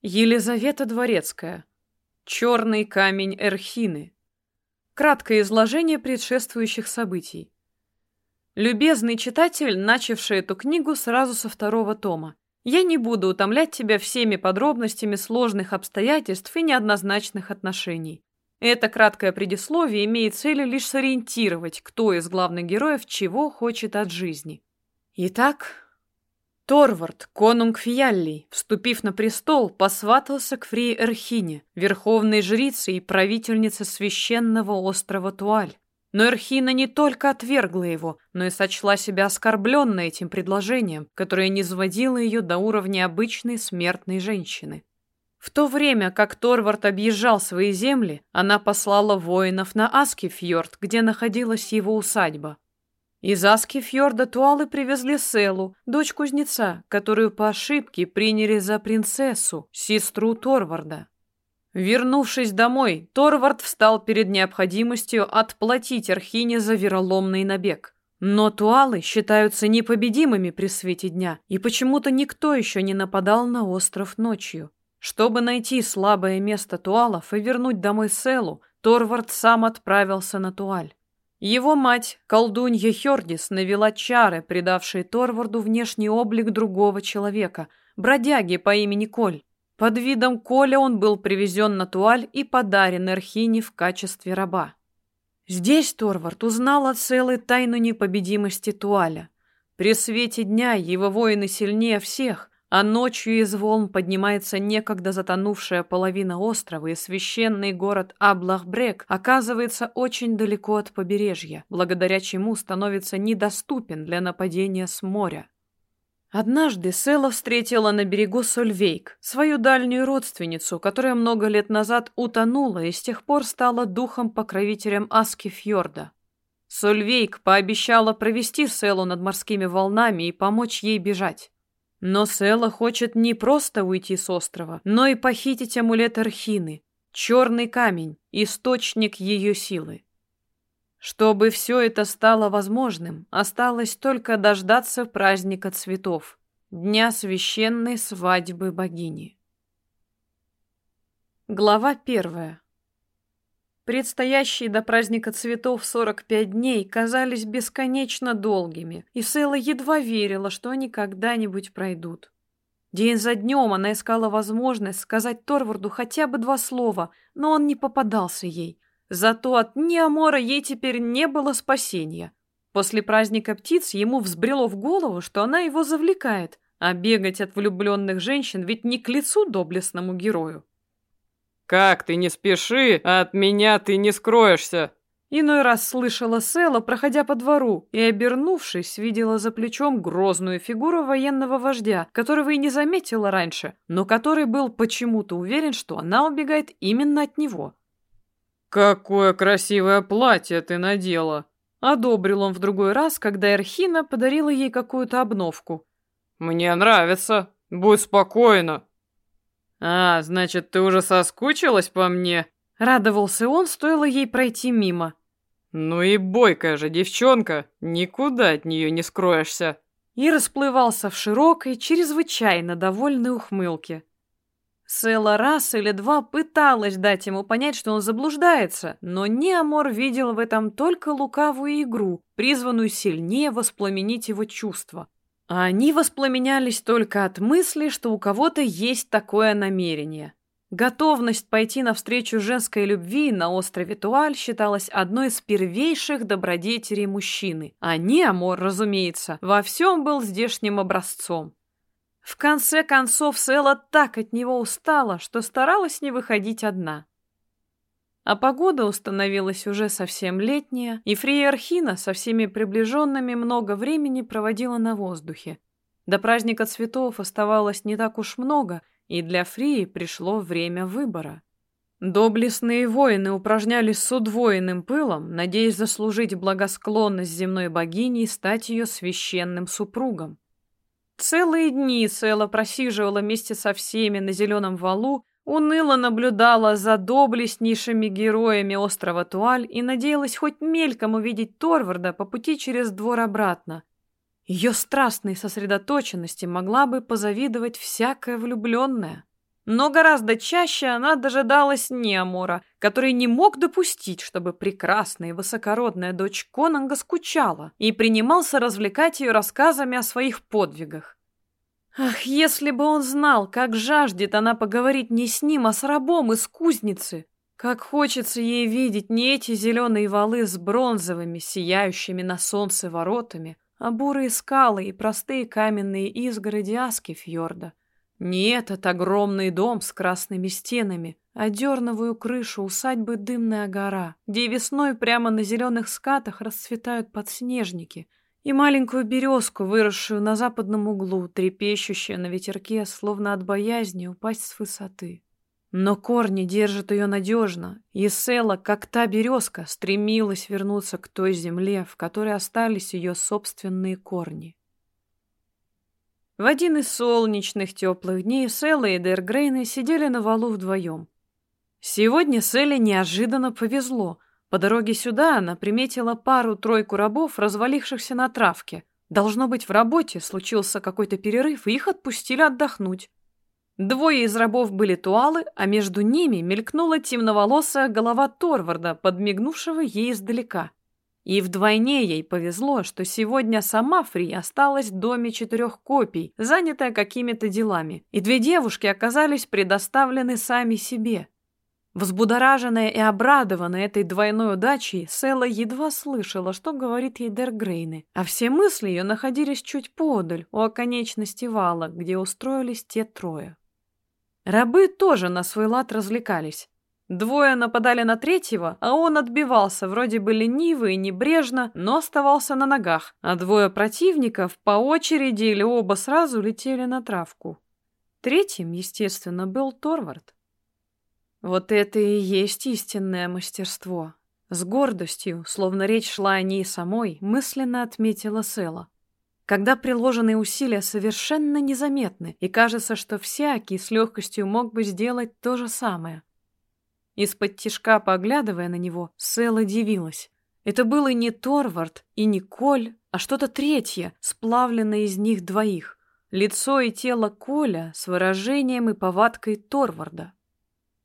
Елизавета Дворецкая. Черный камень Эрхины. Краткое изложение предшествующих событий. Любезный читатель, начавший эту книгу сразу со второго тома, я не буду утомлять тебя всеми подробностями сложных обстоятельств и неоднозначных отношений. Это краткое предисловие имеет целью лишь сориентировать, кто из главных героев чего хочет от жизни. Итак, Торвард, конунг Фиаллий, вступив на престол, посватался к Фрии Эрхине, верховной жрице и правительнице священного острова Туаль. Но Эрхина не только отвергла его, но и сочла себя оскорбленной этим предложением, которое не сводило ее до уровня обычной смертной женщины. В то время, как Торвард объезжал свои земли, она послала воинов на Аскифьорд, где находилась его усадьба. Из Аскифьорда туалы привезли Селу, дочь кузнеца, которую по ошибке приняли за принцессу, сестру Торварда. Вернувшись домой, Торвард встал перед необходимостью отплатить Архине за вероломный набег. Но туалы считаются непобедимыми при свете дня, и почему-то никто еще не нападал на остров ночью. Чтобы найти слабое место туалов и вернуть домой Селу, Торвард сам отправился на туаль. Его мать, колдунья Хёрдис, навела чары, придавшие Торварду внешний облик другого человека, бродяги по имени Коль. Под видом Коля он был привезен на Туаль и подарен Эрхине в качестве раба. Здесь Торвард узнал о целой тайну непобедимости Туаля. При свете дня его воины сильнее всех, а ночью из волн поднимается некогда затонувшая половина острова, и священный город Аблахбрек оказывается очень далеко от побережья, благодаря чему становится недоступен для нападения с моря. Однажды Села встретила на берегу Сольвейк, свою дальнюю родственницу, которая много лет назад утонула и с тех пор стала духом-покровителем Аскифьорда. Сольвейк пообещала провести Селу над морскими волнами и помочь ей бежать. Но Села хочет не просто уйти с острова, но и похитить амулет Архины, черный камень, источник ее силы. Чтобы все это стало возможным, осталось только дождаться праздника цветов, дня священной свадьбы богини. Глава первая. Предстоящие до праздника цветов 45 дней казались бесконечно долгими, и Сэла едва верила, что они когда-нибудь пройдут. День за днем она искала возможность сказать Торварду хотя бы два слова, но он не попадался ей. Зато от Неамора ей теперь не было спасения. После праздника птиц ему взбрело в голову, что она его завлекает, а бегать от влюбленных женщин ведь не к лицу доблестному герою. «Как ты не спеши, а от меня ты не скроешься!» Иной раз слышала Села, проходя по двору, и, обернувшись, видела за плечом грозную фигуру военного вождя, которого и не заметила раньше, но который был почему-то уверен, что она убегает именно от него. «Какое красивое платье ты надела!» Одобрил он в другой раз, когда Эрхина подарила ей какую-то обновку. «Мне нравится. Будь спокойна. «А, значит, ты уже соскучилась по мне?» Радовался он, стоило ей пройти мимо. «Ну и бойкая же девчонка, никуда от нее не скроешься!» И расплывался в широкой, чрезвычайно довольной ухмылке. Сэла раз или два пыталась дать ему понять, что он заблуждается, но Неамор видел в этом только лукавую игру, призванную сильнее воспламенить его чувства. А они воспламенялись только от мысли, что у кого-то есть такое намерение. Готовность пойти навстречу женской любви на острове Туаль считалась одной из первейших добродетелей мужчины, а Неамор, разумеется, во всем был здешним образцом. В конце концов, Села так от него устала, что старалась не выходить одна. А погода установилась уже совсем летняя, и Фрия Архина со всеми приближенными много времени проводила на воздухе. До праздника цветов оставалось не так уж много, и для Фрии пришло время выбора. Доблестные воины упражнялись с удвоенным пылом, надеясь заслужить благосклонность земной богини и стать ее священным супругом. Целые дни Села просиживала вместе со всеми на зеленом валу, уныло наблюдала за доблестнейшими героями острова Туаль и надеялась хоть мельком увидеть Торварда по пути через двор обратно. Ее страстной сосредоточенности могла бы позавидовать всякая влюбленная. Но гораздо чаще она дожидалась Неамора, который не мог допустить, чтобы прекрасная и высокородная дочь Конанга скучала и принимался развлекать ее рассказами о своих подвигах. Ах, если бы он знал, как жаждет она поговорить не с ним, а с рабом из кузницы, как хочется ей видеть не эти зеленые валы с бронзовыми, сияющими на солнце воротами, а бурые скалы и простые каменные изгороди Аскифьорда, не этот огромный дом с красными стенами, а дерновую крышу усадьбы Дымная гора, где весной прямо на зеленых скатах расцветают подснежники, и маленькую березку, выросшую на западном углу, трепещущую на ветерке, словно от боязни упасть с высоты. Но корни держат ее надежно, и Села, как та березка, стремилась вернуться к той земле, в которой остались ее собственные корни. В один из солнечных теплых дней Сэлла и Дергрейны сидели на валу вдвоем. Сегодня Селле неожиданно повезло. По дороге сюда она приметила пару-тройку рабов, развалившихся на травке. Должно быть, в работе случился какой-то перерыв, и их отпустили отдохнуть. Двое из рабов были туалы, а между ними мелькнула темноволосая голова Торварда, подмигнувшего ей издалека. И вдвойне ей повезло, что сегодня сама Фри осталась в доме четырех копий, занятая какими-то делами, и две девушки оказались предоставлены сами себе. Взбудораженная и обрадованная этой двойной удачей, Села едва слышала, что говорит ей Дергрейны, а все мысли ее находились чуть подаль, у оконечности вала, где устроились те трое. Рабы тоже на свой лад развлекались. Двое нападали на третьего, а он отбивался, вроде бы лениво и небрежно, но оставался на ногах, а двое противников по очереди или оба сразу летели на травку. Третьим, естественно, был Торвард. Вот это и есть истинное мастерство. С гордостью, словно речь шла о ней самой, мысленно отметила Села. Когда приложенные усилия совершенно незаметны, и кажется, что всякий с легкостью мог бы сделать то же самое. Из-под тишка, поглядывая на него, Сэла дивилась. Это был и не Торвард, и не Коль, а что-то третье, сплавленное из них двоих. Лицо и тело Коля с выражением и повадкой Торварда.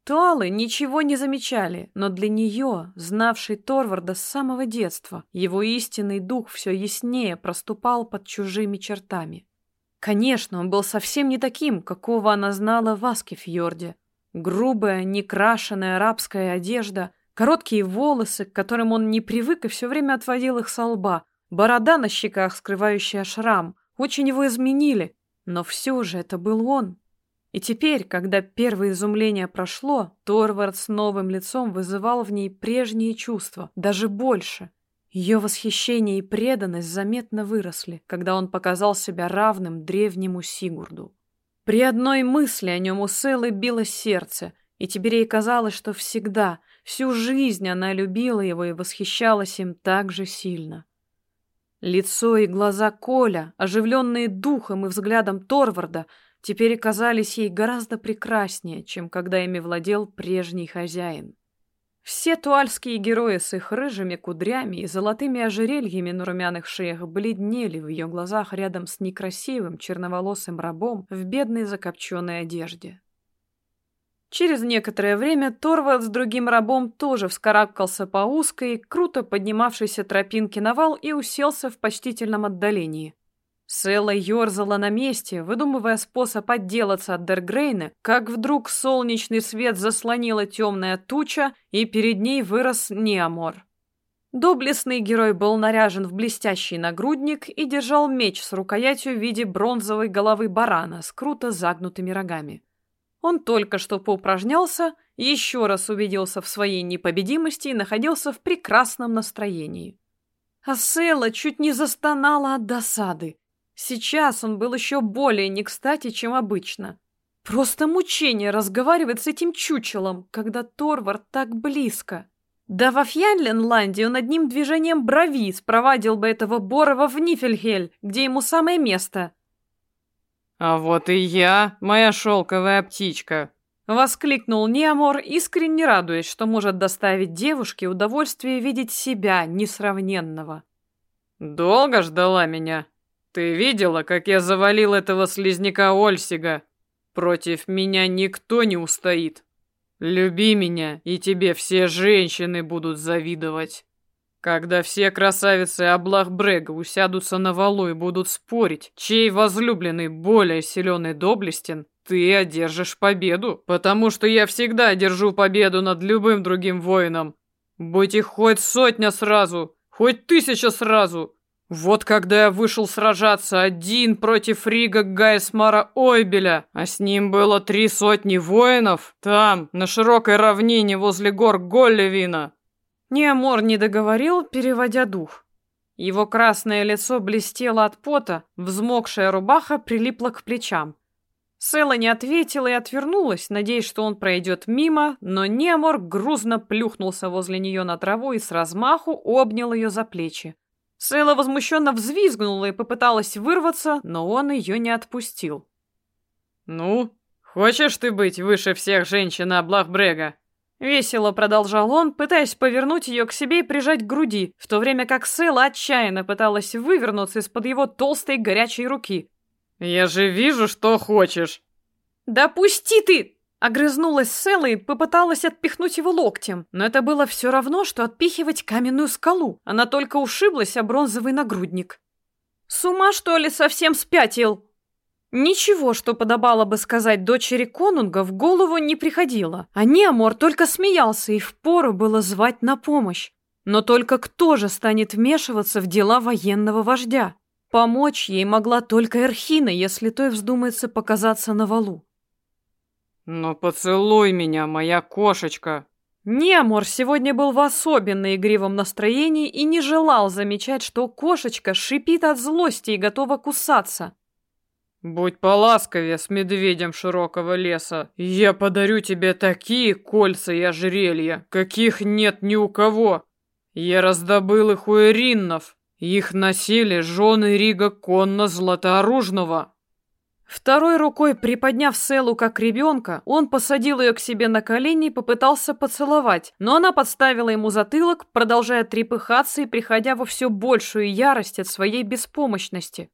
Туалы ничего не замечали, но для нее, знавшей Торварда с самого детства, его истинный дух все яснее проступал под чужими чертами. Конечно, он был совсем не таким, какого она знала в Аскефьорде, Грубая, некрашенная арабская одежда, короткие волосы, к которым он не привык и все время отводил их со лба, борода на щеках, скрывающая шрам, очень его изменили, но все же это был он. И теперь, когда первое изумление прошло, Торвард с новым лицом вызывал в ней прежние чувства, даже больше. Ее восхищение и преданность заметно выросли, когда он показал себя равным древнему Сигурду. При одной мысли о нем у Селы било сердце, и теперь ей казалось, что всегда, всю жизнь она любила его и восхищалась им так же сильно. Лицо и глаза Коля, оживленные духом и взглядом Торварда, теперь казались ей гораздо прекраснее, чем когда ими владел прежний хозяин. Все туальские герои с их рыжими кудрями и золотыми ожерельями на румяных шеях бледнели в ее глазах рядом с некрасивым черноволосым рабом в бедной закопченной одежде. Через некоторое время Торвальд с другим рабом тоже вскарабкался по узкой, круто поднимавшейся тропинке на вал и уселся в почтительном отдалении. Села ерзала на месте, выдумывая способ отделаться от Дергрейна, как вдруг солнечный свет заслонила темная туча, и перед ней вырос Неамор. Доблестный герой был наряжен в блестящий нагрудник и держал меч с рукоятью в виде бронзовой головы барана с круто загнутыми рогами. Он только что поупражнялся, еще раз убедился в своей непобедимости и находился в прекрасном настроении. А Села чуть не застонала от досады. Сейчас он был еще более не кстати, чем обычно. Просто мучение разговаривать с этим чучелом, когда Торвард так близко. Да во Фьянленланде он одним движением брови спровадил бы этого Борова в Нифельхель, где ему самое место. «А вот и я, моя шелковая птичка!» Воскликнул Неамор, искренне радуясь, что может доставить девушке удовольствие видеть себя несравненного. «Долго ждала меня?» Ты видела, как я завалил этого слизняка Ольсига? Против меня никто не устоит. Люби меня, и тебе все женщины будут завидовать. Когда все красавицы Аблахбрега усядутся на валу и будут спорить, чей возлюбленный более силен и доблестен, ты одержишь победу, потому что я всегда одержу победу над любым другим воином. Будь их хоть сотня сразу, хоть тысяча сразу. Вот когда я вышел сражаться один против Рига Гайсмара Ойбеля, а с ним было три сотни воинов, там, на широкой равнине возле гор Голлевина, Неамор не договорил, переводя дух. Его красное лицо блестело от пота, взмокшая рубаха прилипла к плечам. Села не ответила и отвернулась, надеясь, что он пройдет мимо, но Неамор грузно плюхнулся возле нее на траву и с размаху обнял ее за плечи. Села возмущенно взвизгнула и попыталась вырваться, но он ее не отпустил. «Ну, хочешь ты быть выше всех женщин Аблахбрега?» Весело продолжал он, пытаясь повернуть ее к себе и прижать к груди, в то время как Сэла отчаянно пыталась вывернуться из-под его толстой горячей руки. «Я же вижу, что хочешь!» «Да пусти ты!» Огрызнулась Сэла и попыталась отпихнуть его локтем, но это было все равно, что отпихивать каменную скалу. Она только ушиблась о бронзовый нагрудник. «С ума, что ли, совсем спятил?» Ничего, что подобало бы сказать дочери конунга, в голову не приходило. А Неамор только смеялся, и впору было звать на помощь. Но только кто же станет вмешиваться в дела военного вождя? Помочь ей могла только Эрхина, если той вздумается показаться на валу. «Ну поцелуй меня, моя кошечка!» Неамор сегодня был в особенно игривом настроении и не желал замечать, что кошечка шипит от злости и готова кусаться. Будь поласковее с медведем широкого леса. Я подарю тебе такие кольца и ожерелья, каких нет ни у кого. Я раздобыл их у Эриннов. Их носили жены Рига Конна Златооружного. Второй рукой приподняв Селу как ребенка, он посадил ее к себе на колени и попытался поцеловать, но она подставила ему затылок, продолжая трепыхаться и приходя во все большую ярость от своей беспомощности.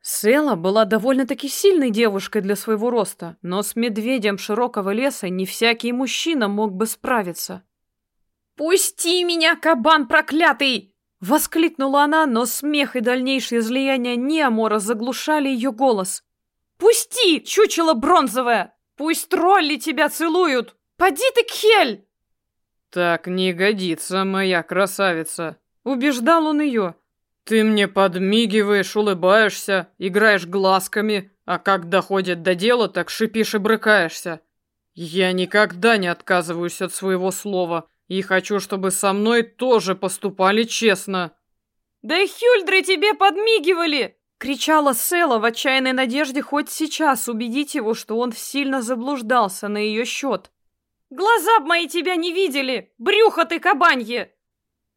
Села была довольно-таки сильной девушкой для своего роста, но с медведем широкого леса не всякий мужчина мог бы справиться. «Пусти меня, кабан проклятый!» Воскликнула она, но смех и дальнейшее излияние Неамора заглушали ее голос. «Пусти, чучело бронзовое! Пусть тролли тебя целуют! Поди ты к Хель!» «Так не годится, моя красавица!» Убеждал он ее. Ты мне подмигиваешь, улыбаешься, играешь глазками, а как доходит до дела, так шипишь и брыкаешься. Я никогда не отказываюсь от своего слова и хочу, чтобы со мной тоже поступали честно. Да и Хюльдры тебе подмигивали! Кричала Села в отчаянной надежде хоть сейчас убедить его, что он сильно заблуждался на ее счет. «Глаза б мои тебя не видели! Брюхо ты кабанье!»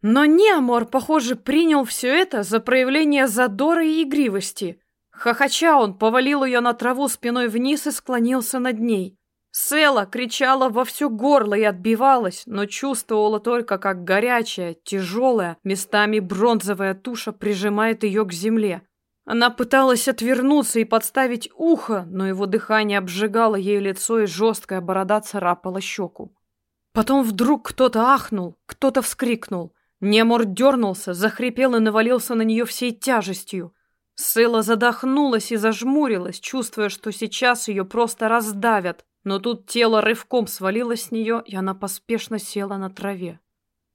Но Неамор, похоже, принял все это за проявление задора и игривости. Хохоча он повалил ее на траву спиной вниз и склонился над ней. Села кричала во все горло и отбивалась, но чувствовала только, как горячая, тяжелая, местами бронзовая туша прижимает ее к земле. Она пыталась отвернуться и подставить ухо, но его дыхание обжигало ей лицо, и жесткая борода царапала щеку. Потом вдруг кто-то ахнул, кто-то вскрикнул. Немор дернулся, захрипел и навалился на нее всей тяжестью. Сыла задохнулась и зажмурилась, чувствуя, что сейчас ее просто раздавят, но тут тело рывком свалилось с нее, и она поспешно села на траве.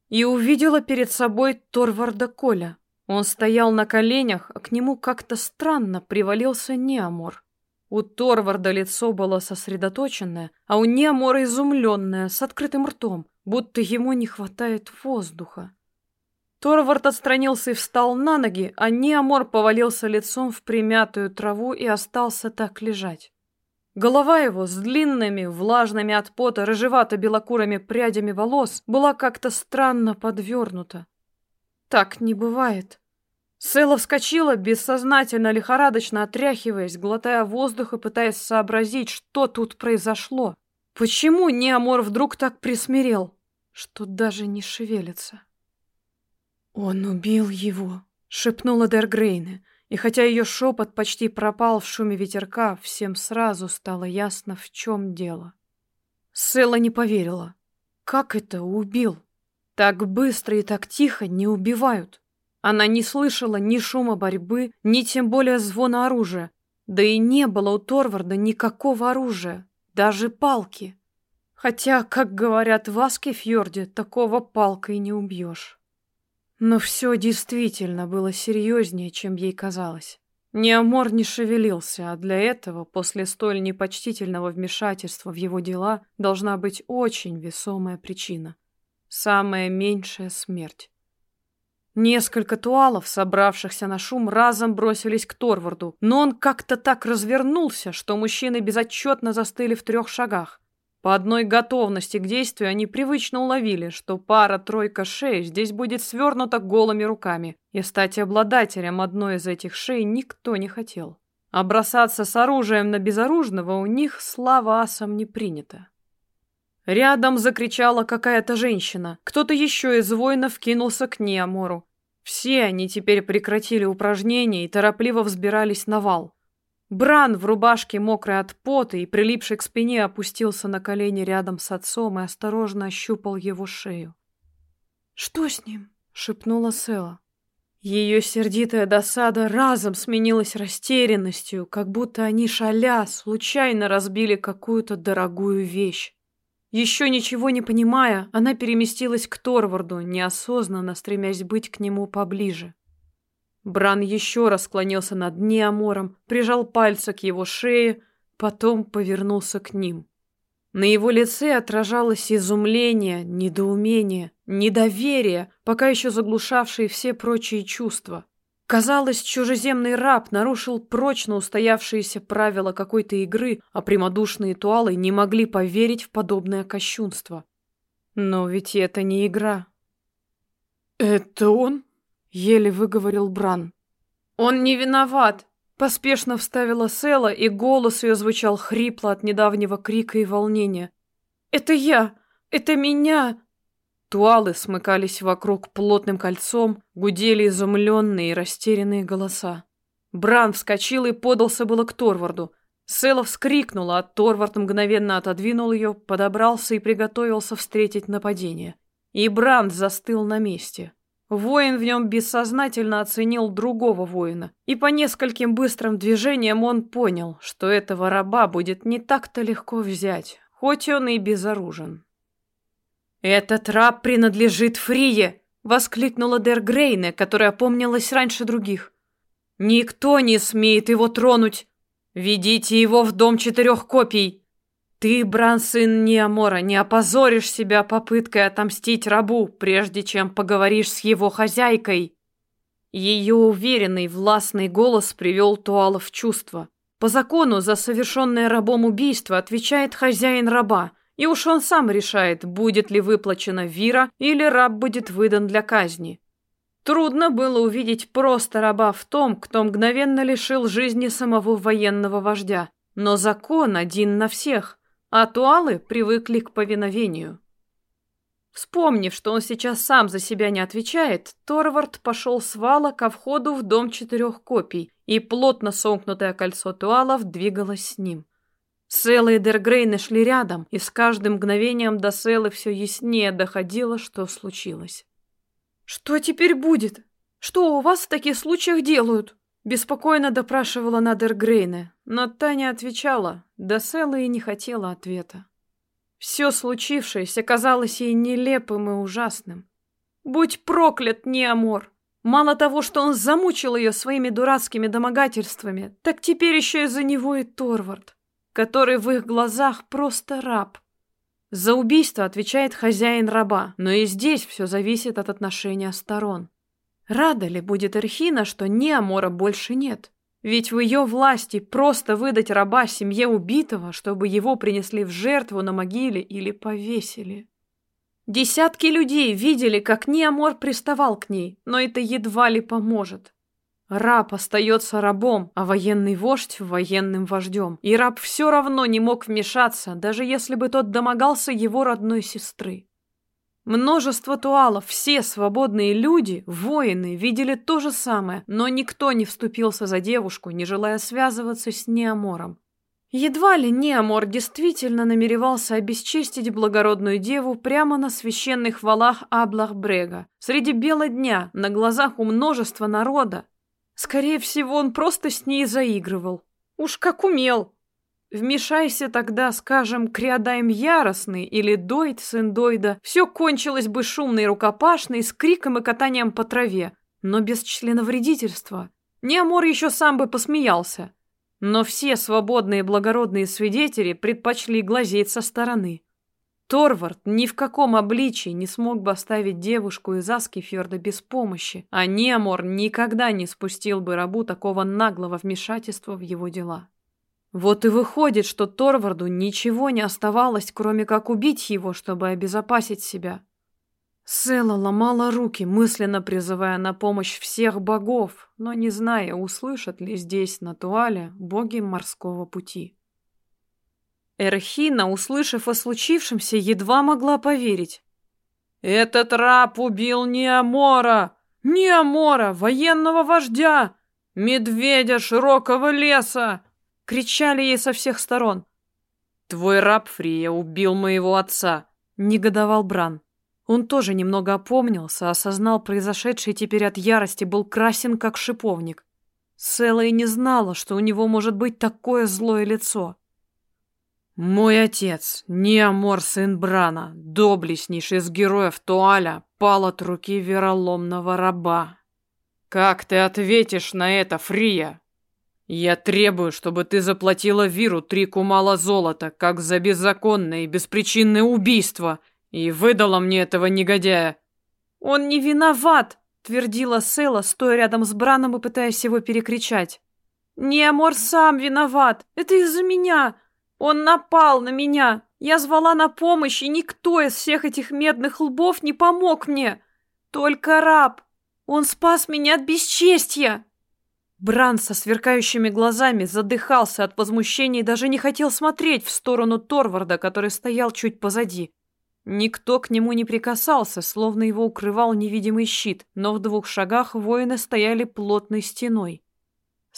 И увидела перед собой Торварда Коля. Он стоял на коленях, а к нему как-то странно привалился Неамор. У Торварда лицо было сосредоточенное, а у Неамора изумленное, с открытым ртом, будто ему не хватает воздуха. Торвард отстранился и встал на ноги, а Неамор повалился лицом в примятую траву и остался так лежать. Голова его с длинными, влажными от пота, рыжевато-белокурыми прядями волос была как-то странно подвернута. Так не бывает. Сэла вскочила, бессознательно, лихорадочно отряхиваясь, глотая воздух и пытаясь сообразить, что тут произошло. Почему Неамор вдруг так присмирел, что даже не шевелится? «Он убил его», — шепнула Дергрейне. И хотя ее шепот почти пропал в шуме ветерка, всем сразу стало ясно, в чем дело. Села не поверила. Как это убил? Так быстро и так тихо не убивают. Она не слышала ни шума борьбы, ни тем более звона оружия. Да и не было у Торварда никакого оружия, даже палки. Хотя, как говорят в Аскефьорде, такого палкой не убьешь. Но все действительно было серьезнее, чем ей казалось. Неамор не шевелился, а для этого, после столь непочтительного вмешательства в его дела, должна быть очень весомая причина. Самая меньшая смерть. Несколько туалов, собравшихся на шум, разом бросились к Торварду, но он как-то так развернулся, что мужчины безотчетно застыли в трех шагах. По одной готовности к действию они привычно уловили, что пара-тройка шеи здесь будет свернута голыми руками, и стать обладателем одной из этих шей никто не хотел. А с оружием на безоружного у них, слава асам, не принято. Рядом закричала какая-то женщина. Кто-то еще из воинов кинулся к Неамору. Все они теперь прекратили упражнения и торопливо взбирались на вал. Бран в рубашке, мокрый от пота и прилипший к спине, опустился на колени рядом с отцом и осторожно ощупал его шею. «Что с ним?» — шепнула Села. Ее сердитая досада разом сменилась растерянностью, как будто они, шаля, случайно разбили какую-то дорогую вещь. Еще ничего не понимая, она переместилась к Торварду, неосознанно стремясь быть к нему поближе. Бран еще раз склонился над Неамором, прижал пальцы к его шее, потом повернулся к ним. На его лице отражалось изумление, недоумение, недоверие, пока еще заглушавшие все прочие чувства. Казалось, чужеземный раб нарушил прочно устоявшиеся правила какой-то игры, а прямодушные туалы не могли поверить в подобное кощунство. Но ведь это не игра. «Это он?» еле выговорил Бран. Он не виноват, поспешно вставила Села, и голос ее звучал хрипло от недавнего крика и волнения. Это я, это меня. Туалы смыкались вокруг плотным кольцом, гудели изумленные и растерянные голоса. Бран вскочил и подался было к Торварду. Села вскрикнула, а Торвард мгновенно отодвинул ее, подобрался и приготовился встретить нападение. И Бран застыл на месте. Воин в нем бессознательно оценил другого воина, и по нескольким быстрым движениям он понял, что этого раба будет не так-то легко взять, хоть он и безоружен. «Этот раб принадлежит Фрие!» — воскликнула Дер Грейне, которая помнилась раньше других. «Никто не смеет его тронуть! Ведите его в дом четырех копий!» Ты, Бран, сын Неамора, не опозоришь себя попыткой отомстить рабу, прежде чем поговоришь с его хозяйкой. Ее уверенный, властный голос привел Туала в чувство. По закону за совершенное рабом убийство отвечает хозяин раба, и уж он сам решает, будет ли выплачена вира или раб будет выдан для казни. Трудно было увидеть просто раба в том, кто мгновенно лишил жизни самого военного вождя. Но закон один на всех а туалы привыкли к повиновению. Вспомнив, что он сейчас сам за себя не отвечает, Торвард пошел с вала ко входу в дом четырех копий, и плотно сомкнутое кольцо туалов двигалось с ним. Села и Дергрейны шли рядом, и с каждым мгновением до Селы все яснее доходило, что случилось. «Что теперь будет? Что у вас в таких случаях делают?» Беспокойно допрашивала Надер Грейне, но та отвечала, да Села и не хотела ответа. Все случившееся казалось ей нелепым и ужасным. Будь проклят, Неамор! Мало того, что он замучил ее своими дурацкими домогательствами, так теперь еще из-за него и Торвард, который в их глазах просто раб. За убийство отвечает хозяин раба, но и здесь все зависит от отношения сторон. Рада ли будет Эрхина, что ни Амора больше нет? Ведь в ее власти просто выдать раба семье убитого, чтобы его принесли в жертву на могиле или повесили. Десятки людей видели, как Неамор приставал к ней, но это едва ли поможет. Раб остается рабом, а военный вождь – военным вождем. И раб все равно не мог вмешаться, даже если бы тот домогался его родной сестры. Множество туалов, все свободные люди, воины, видели то же самое, но никто не вступился за девушку, не желая связываться с Неамором. Едва ли Неамор действительно намеревался обесчестить благородную деву прямо на священных валах Аблахбрега, среди бела дня, на глазах у множества народа. Скорее всего, он просто с ней заигрывал. Уж как умел. Вмешайся тогда, скажем, Криадаем Яростный или Дойд, сын Дойда, все кончилось бы шумной рукопашной с криком и катанием по траве, но без членовредительства. Неамор еще сам бы посмеялся. Но все свободные благородные свидетели предпочли глазеть со стороны. Торвард ни в каком обличии не смог бы оставить девушку из Аскифьорда без помощи, а Неамор никогда не спустил бы рабу такого наглого вмешательства в его дела. Вот и выходит, что Торварду ничего не оставалось, кроме как убить его, чтобы обезопасить себя. Села ломала руки, мысленно призывая на помощь всех богов, но не зная, услышат ли здесь, на Туале, боги морского пути. Эрхина, услышав о случившемся, едва могла поверить. «Этот раб убил Неамора! Неамора, военного вождя! Медведя широкого леса! Кричали ей со всех сторон. «Твой раб, Фрия, убил моего отца!» — негодовал Бран. Он тоже немного опомнился, осознал произошедшее и теперь от ярости был красен, как шиповник. Села и не знала, что у него может быть такое злое лицо. «Мой отец, Неамор, сын Брана, доблестнейший из героев Туаля, пал от руки вероломного раба. Как ты ответишь на это, Фрия?» «Я требую, чтобы ты заплатила Виру три кумала золота, как за беззаконное и беспричинное убийство, и выдала мне этого негодяя». «Он не виноват!» — твердила Села, стоя рядом с Браном и пытаясь его перекричать. «Неамор сам виноват! Это из-за меня! Он напал на меня! Я звала на помощь, и никто из всех этих медных лбов не помог мне! Только раб! Он спас меня от бесчестья!» Бран со сверкающими глазами задыхался от возмущения и даже не хотел смотреть в сторону Торварда, который стоял чуть позади. Никто к нему не прикасался, словно его укрывал невидимый щит, но в двух шагах воины стояли плотной стеной.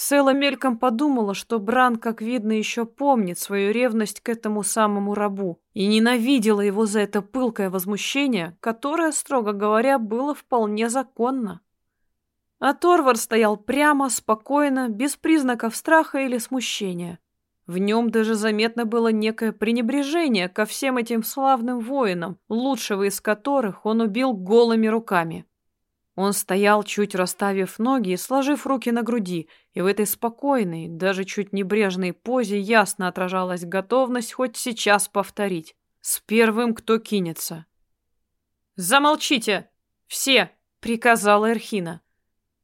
Села мельком подумала, что Бран, как видно, еще помнит свою ревность к этому самому рабу и ненавидела его за это пылкое возмущение, которое, строго говоря, было вполне законно. А Торвар стоял прямо, спокойно, без признаков страха или смущения. В нем даже заметно было некое пренебрежение ко всем этим славным воинам, лучшего из которых он убил голыми руками. Он стоял, чуть расставив ноги и сложив руки на груди, и в этой спокойной, даже чуть небрежной позе ясно отражалась готовность хоть сейчас повторить. С первым, кто кинется. «Замолчите! Все!» — приказала Эрхина.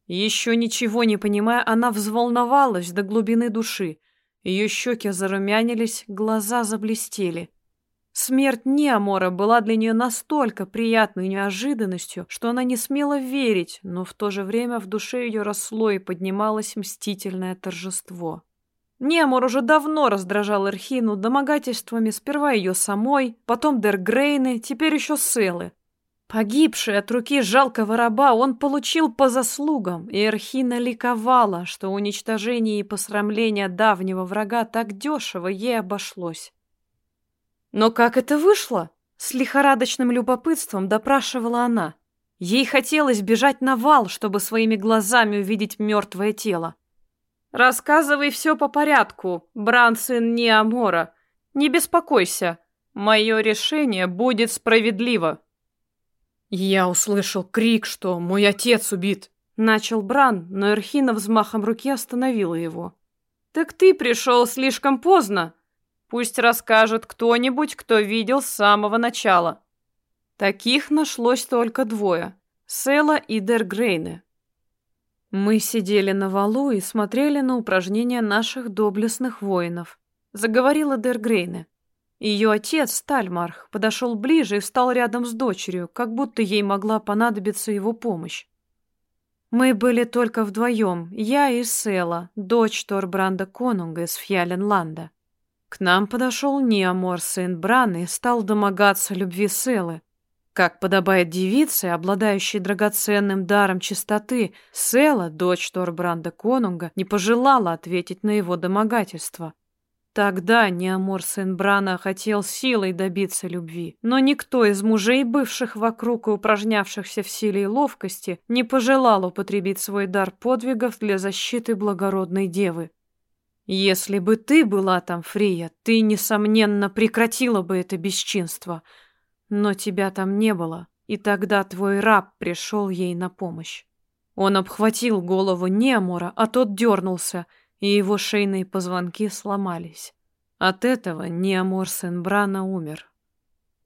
Еще ничего не понимая, она взволновалась до глубины души. Ее щеки зарумянились, глаза заблестели. Смерть Неамора была для нее настолько приятной неожиданностью, что она не смела верить, но в то же время в душе ее росло и поднималось мстительное торжество. Неамор уже давно раздражал Эрхину домогательствами сперва ее самой, потом Дергрейны, теперь еще Селы. Погибший от руки жалкого раба он получил по заслугам, и Эрхина ликовала, что уничтожение и посрамление давнего врага так дешево ей обошлось. Но как это вышло? С лихорадочным любопытством допрашивала она. Ей хотелось бежать на вал, чтобы своими глазами увидеть мертвое тело. «Рассказывай все по порядку, Бран сын Неамора. Не беспокойся, мое решение будет справедливо», я услышал крик, что мой отец убит. Начал Бран, но Эрхина взмахом руки остановила его. Так ты пришел слишком поздно. Пусть расскажет кто-нибудь, кто видел с самого начала. Таких нашлось только двое. Села и Дергрейне. Мы сидели на валу и смотрели на упражнения наших доблестных воинов. Заговорила Дергрейне. Ее отец, Тальмарх, подошел ближе и встал рядом с дочерью, как будто ей могла понадобиться его помощь. Мы были только вдвоем, я и Села, дочь Торбранда Конунга из Фьяленланда. К нам подошел Неамор, сын Брана, и стал домогаться любви Селы. Как подобает девице, обладающей драгоценным даром чистоты, Села, дочь Торбранда Конунга, не пожелала ответить на его домогательство. Тогда Неамор сын Брана хотел силой добиться любви, но никто из мужей, бывших вокруг и упражнявшихся в силе и ловкости, не пожелал употребить свой дар подвигов для защиты благородной девы. Если бы ты была там, Фрия, ты, несомненно, прекратила бы это бесчинство — но тебя там не было, и тогда твой раб пришел ей на помощь. Он обхватил голову Немора, а тот дернулся, и его шейные позвонки сломались. От этого Неамор сын Брана умер.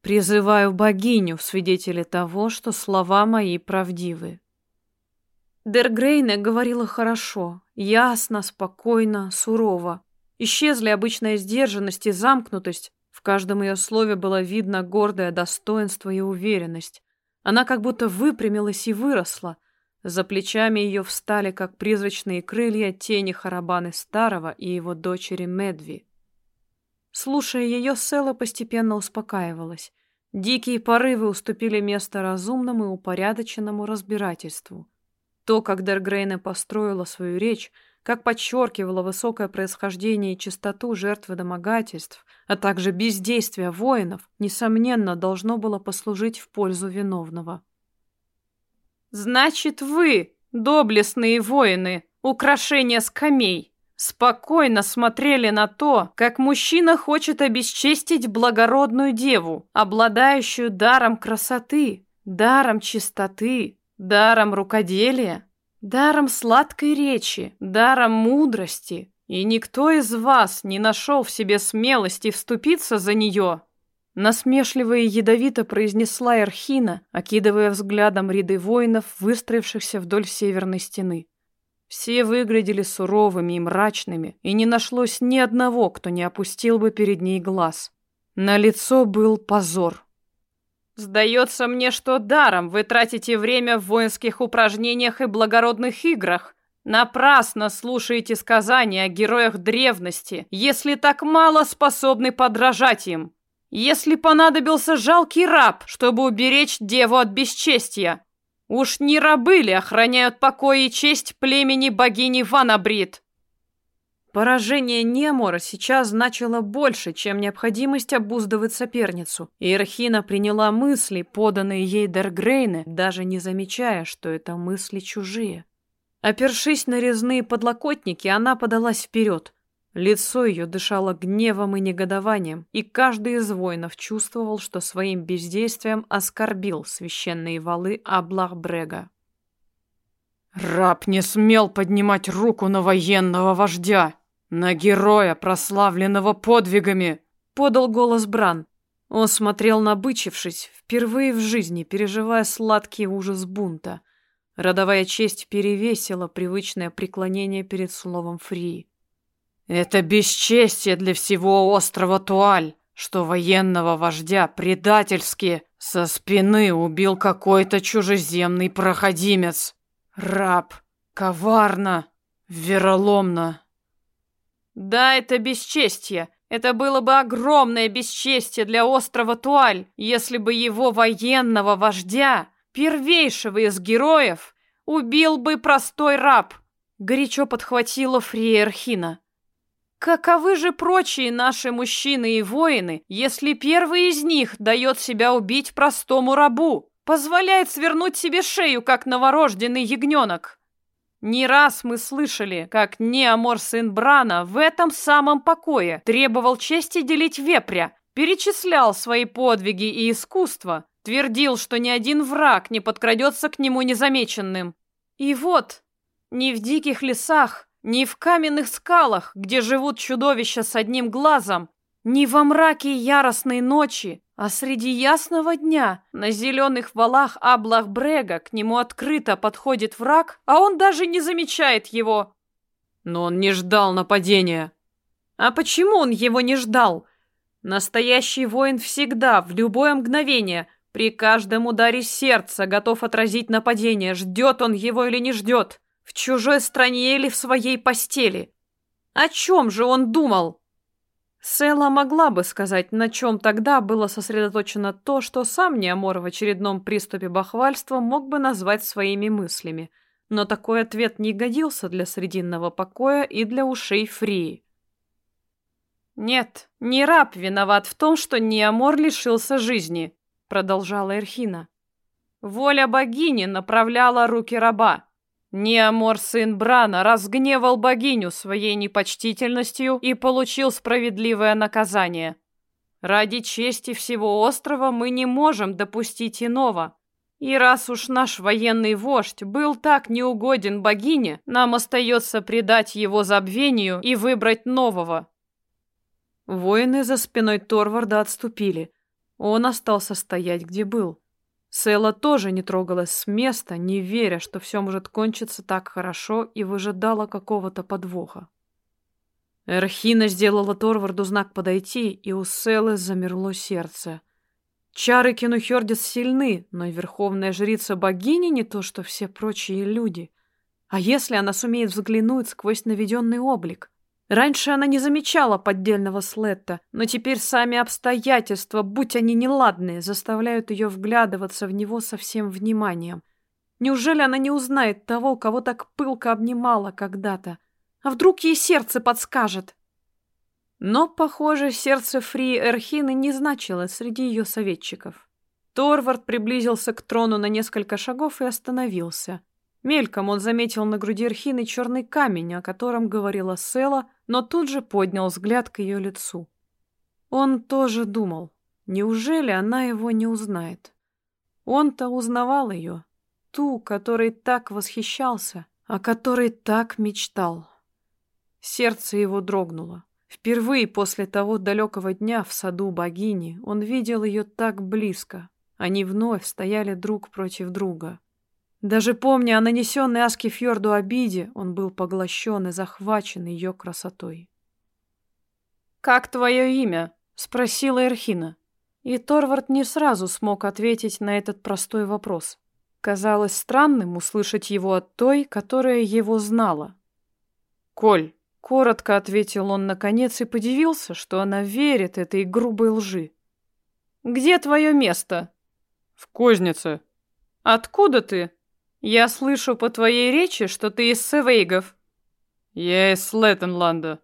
Призываю богиню в свидетели того, что слова мои правдивы. Дергрейне говорила хорошо, ясно, спокойно, сурово. Исчезли обычная сдержанность и замкнутость, в каждом ее слове было видно гордое достоинство и уверенность. Она как будто выпрямилась и выросла. За плечами ее встали, как призрачные крылья, тени Харабаны Старого и его дочери Медви. Слушая ее, Села постепенно успокаивалась. Дикие порывы уступили место разумному и упорядоченному разбирательству. То, как Дергрейна построила свою речь, как подчеркивала высокое происхождение и чистоту жертвы домогательств, а также бездействие воинов, несомненно, должно было послужить в пользу виновного. «Значит, вы, доблестные воины, украшения скамей, спокойно смотрели на то, как мужчина хочет обесчестить благородную деву, обладающую даром красоты, даром чистоты, даром рукоделия?» даром сладкой речи, даром мудрости, и никто из вас не нашел в себе смелости вступиться за нее. Насмешливо и ядовито произнесла Эрхина, окидывая взглядом ряды воинов, выстроившихся вдоль северной стены. Все выглядели суровыми и мрачными, и не нашлось ни одного, кто не опустил бы перед ней глаз. На лицо был позор. Сдается мне, что даром вы тратите время в воинских упражнениях и благородных играх. Напрасно слушаете сказания о героях древности, если так мало способны подражать им. Если понадобился жалкий раб, чтобы уберечь деву от бесчестия. Уж не рабы ли охраняют покой и честь племени богини Ванабрид? Поражение Немора сейчас значило больше, чем необходимость обуздывать соперницу. Ирхина приняла мысли, поданные ей Дергрейне, даже не замечая, что это мысли чужие. Опершись на резные подлокотники, она подалась вперед. Лицо ее дышало гневом и негодованием, и каждый из воинов чувствовал, что своим бездействием оскорбил священные валы Аблахбрега. «Раб не смел поднимать руку на военного вождя!» «На героя, прославленного подвигами!» — подал голос Бран. Он смотрел набычившись, впервые в жизни переживая сладкий ужас бунта. Родовая честь перевесила привычное преклонение перед словом Фри. «Это бесчестие для всего острова Туаль, что военного вождя предательски со спины убил какой-то чужеземный проходимец. Раб, коварно, вероломно, да, это бесчестье. Это было бы огромное бесчестье для острова Туаль, если бы его военного вождя, первейшего из героев, убил бы простой раб. Горячо подхватила Фриерхина. Каковы же прочие наши мужчины и воины, если первый из них дает себя убить простому рабу, позволяет свернуть себе шею, как новорожденный ягненок? Не раз мы слышали, как Неамор сын Брана в этом самом покое требовал чести делить вепря, перечислял свои подвиги и искусства, твердил, что ни один враг не подкрадется к нему незамеченным. И вот, ни в диких лесах, ни в каменных скалах, где живут чудовища с одним глазом, ни во мраке яростной ночи, а среди ясного дня на зеленых валах Аблахбрега к нему открыто подходит враг, а он даже не замечает его. Но он не ждал нападения. А почему он его не ждал? Настоящий воин всегда, в любое мгновение, при каждом ударе сердца готов отразить нападение, ждет он его или не ждет, в чужой стране или в своей постели. О чем же он думал? Села могла бы сказать, на чем тогда было сосредоточено то, что сам Неамор в очередном приступе бахвальства мог бы назвать своими мыслями. Но такой ответ не годился для срединного покоя и для ушей Фрии. «Нет, не раб виноват в том, что Неамор лишился жизни», — продолжала Эрхина. «Воля богини направляла руки раба. Неамор, сын Брана, разгневал богиню своей непочтительностью и получил справедливое наказание. Ради чести всего острова мы не можем допустить иного. И раз уж наш военный вождь был так неугоден богине, нам остается предать его забвению и выбрать нового. Воины за спиной Торварда отступили. Он остался стоять, где был. Сэла тоже не трогалась с места, не веря, что все может кончиться так хорошо, и выжидала какого-то подвоха. Эрхина сделала Торварду знак подойти, и у Селы замерло сердце. Чары Кенухердис сильны, но верховная жрица богини не то, что все прочие люди. А если она сумеет взглянуть сквозь наведенный облик? Раньше она не замечала поддельного Слетта, но теперь сами обстоятельства, будь они неладные, заставляют ее вглядываться в него со всем вниманием. Неужели она не узнает того, кого так пылко обнимала когда-то? А вдруг ей сердце подскажет? Но, похоже, сердце Фри Эрхины не значилось среди ее советчиков. Торвард приблизился к трону на несколько шагов и остановился. Мельком он заметил на груди Эрхины черный камень, о котором говорила Села, но тут же поднял взгляд к ее лицу. Он тоже думал, неужели она его не узнает? Он-то узнавал ее, ту, которой так восхищался, о которой так мечтал. Сердце его дрогнуло. Впервые после того далекого дня в саду богини он видел ее так близко. Они вновь стояли друг против друга. Даже помня о нанесенной Аске Фьорду обиде, он был поглощен и захвачен ее красотой. «Как твое имя?» — спросила Эрхина. И Торвард не сразу смог ответить на этот простой вопрос. Казалось странным услышать его от той, которая его знала. «Коль», — коротко ответил он наконец и подивился, что она верит этой грубой лжи. «Где твое место?» «В кузнице». «Откуда ты?» Я слышу по твоей речи, что ты из Севейгов. Я из Слеттенланда.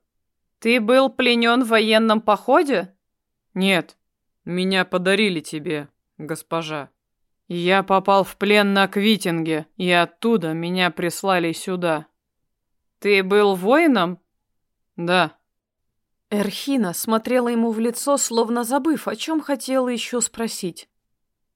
Ты был пленен в военном походе? Нет, меня подарили тебе, госпожа. Я попал в плен на Квитинге, и оттуда меня прислали сюда. Ты был воином? Да. Эрхина смотрела ему в лицо, словно забыв, о чем хотела еще спросить.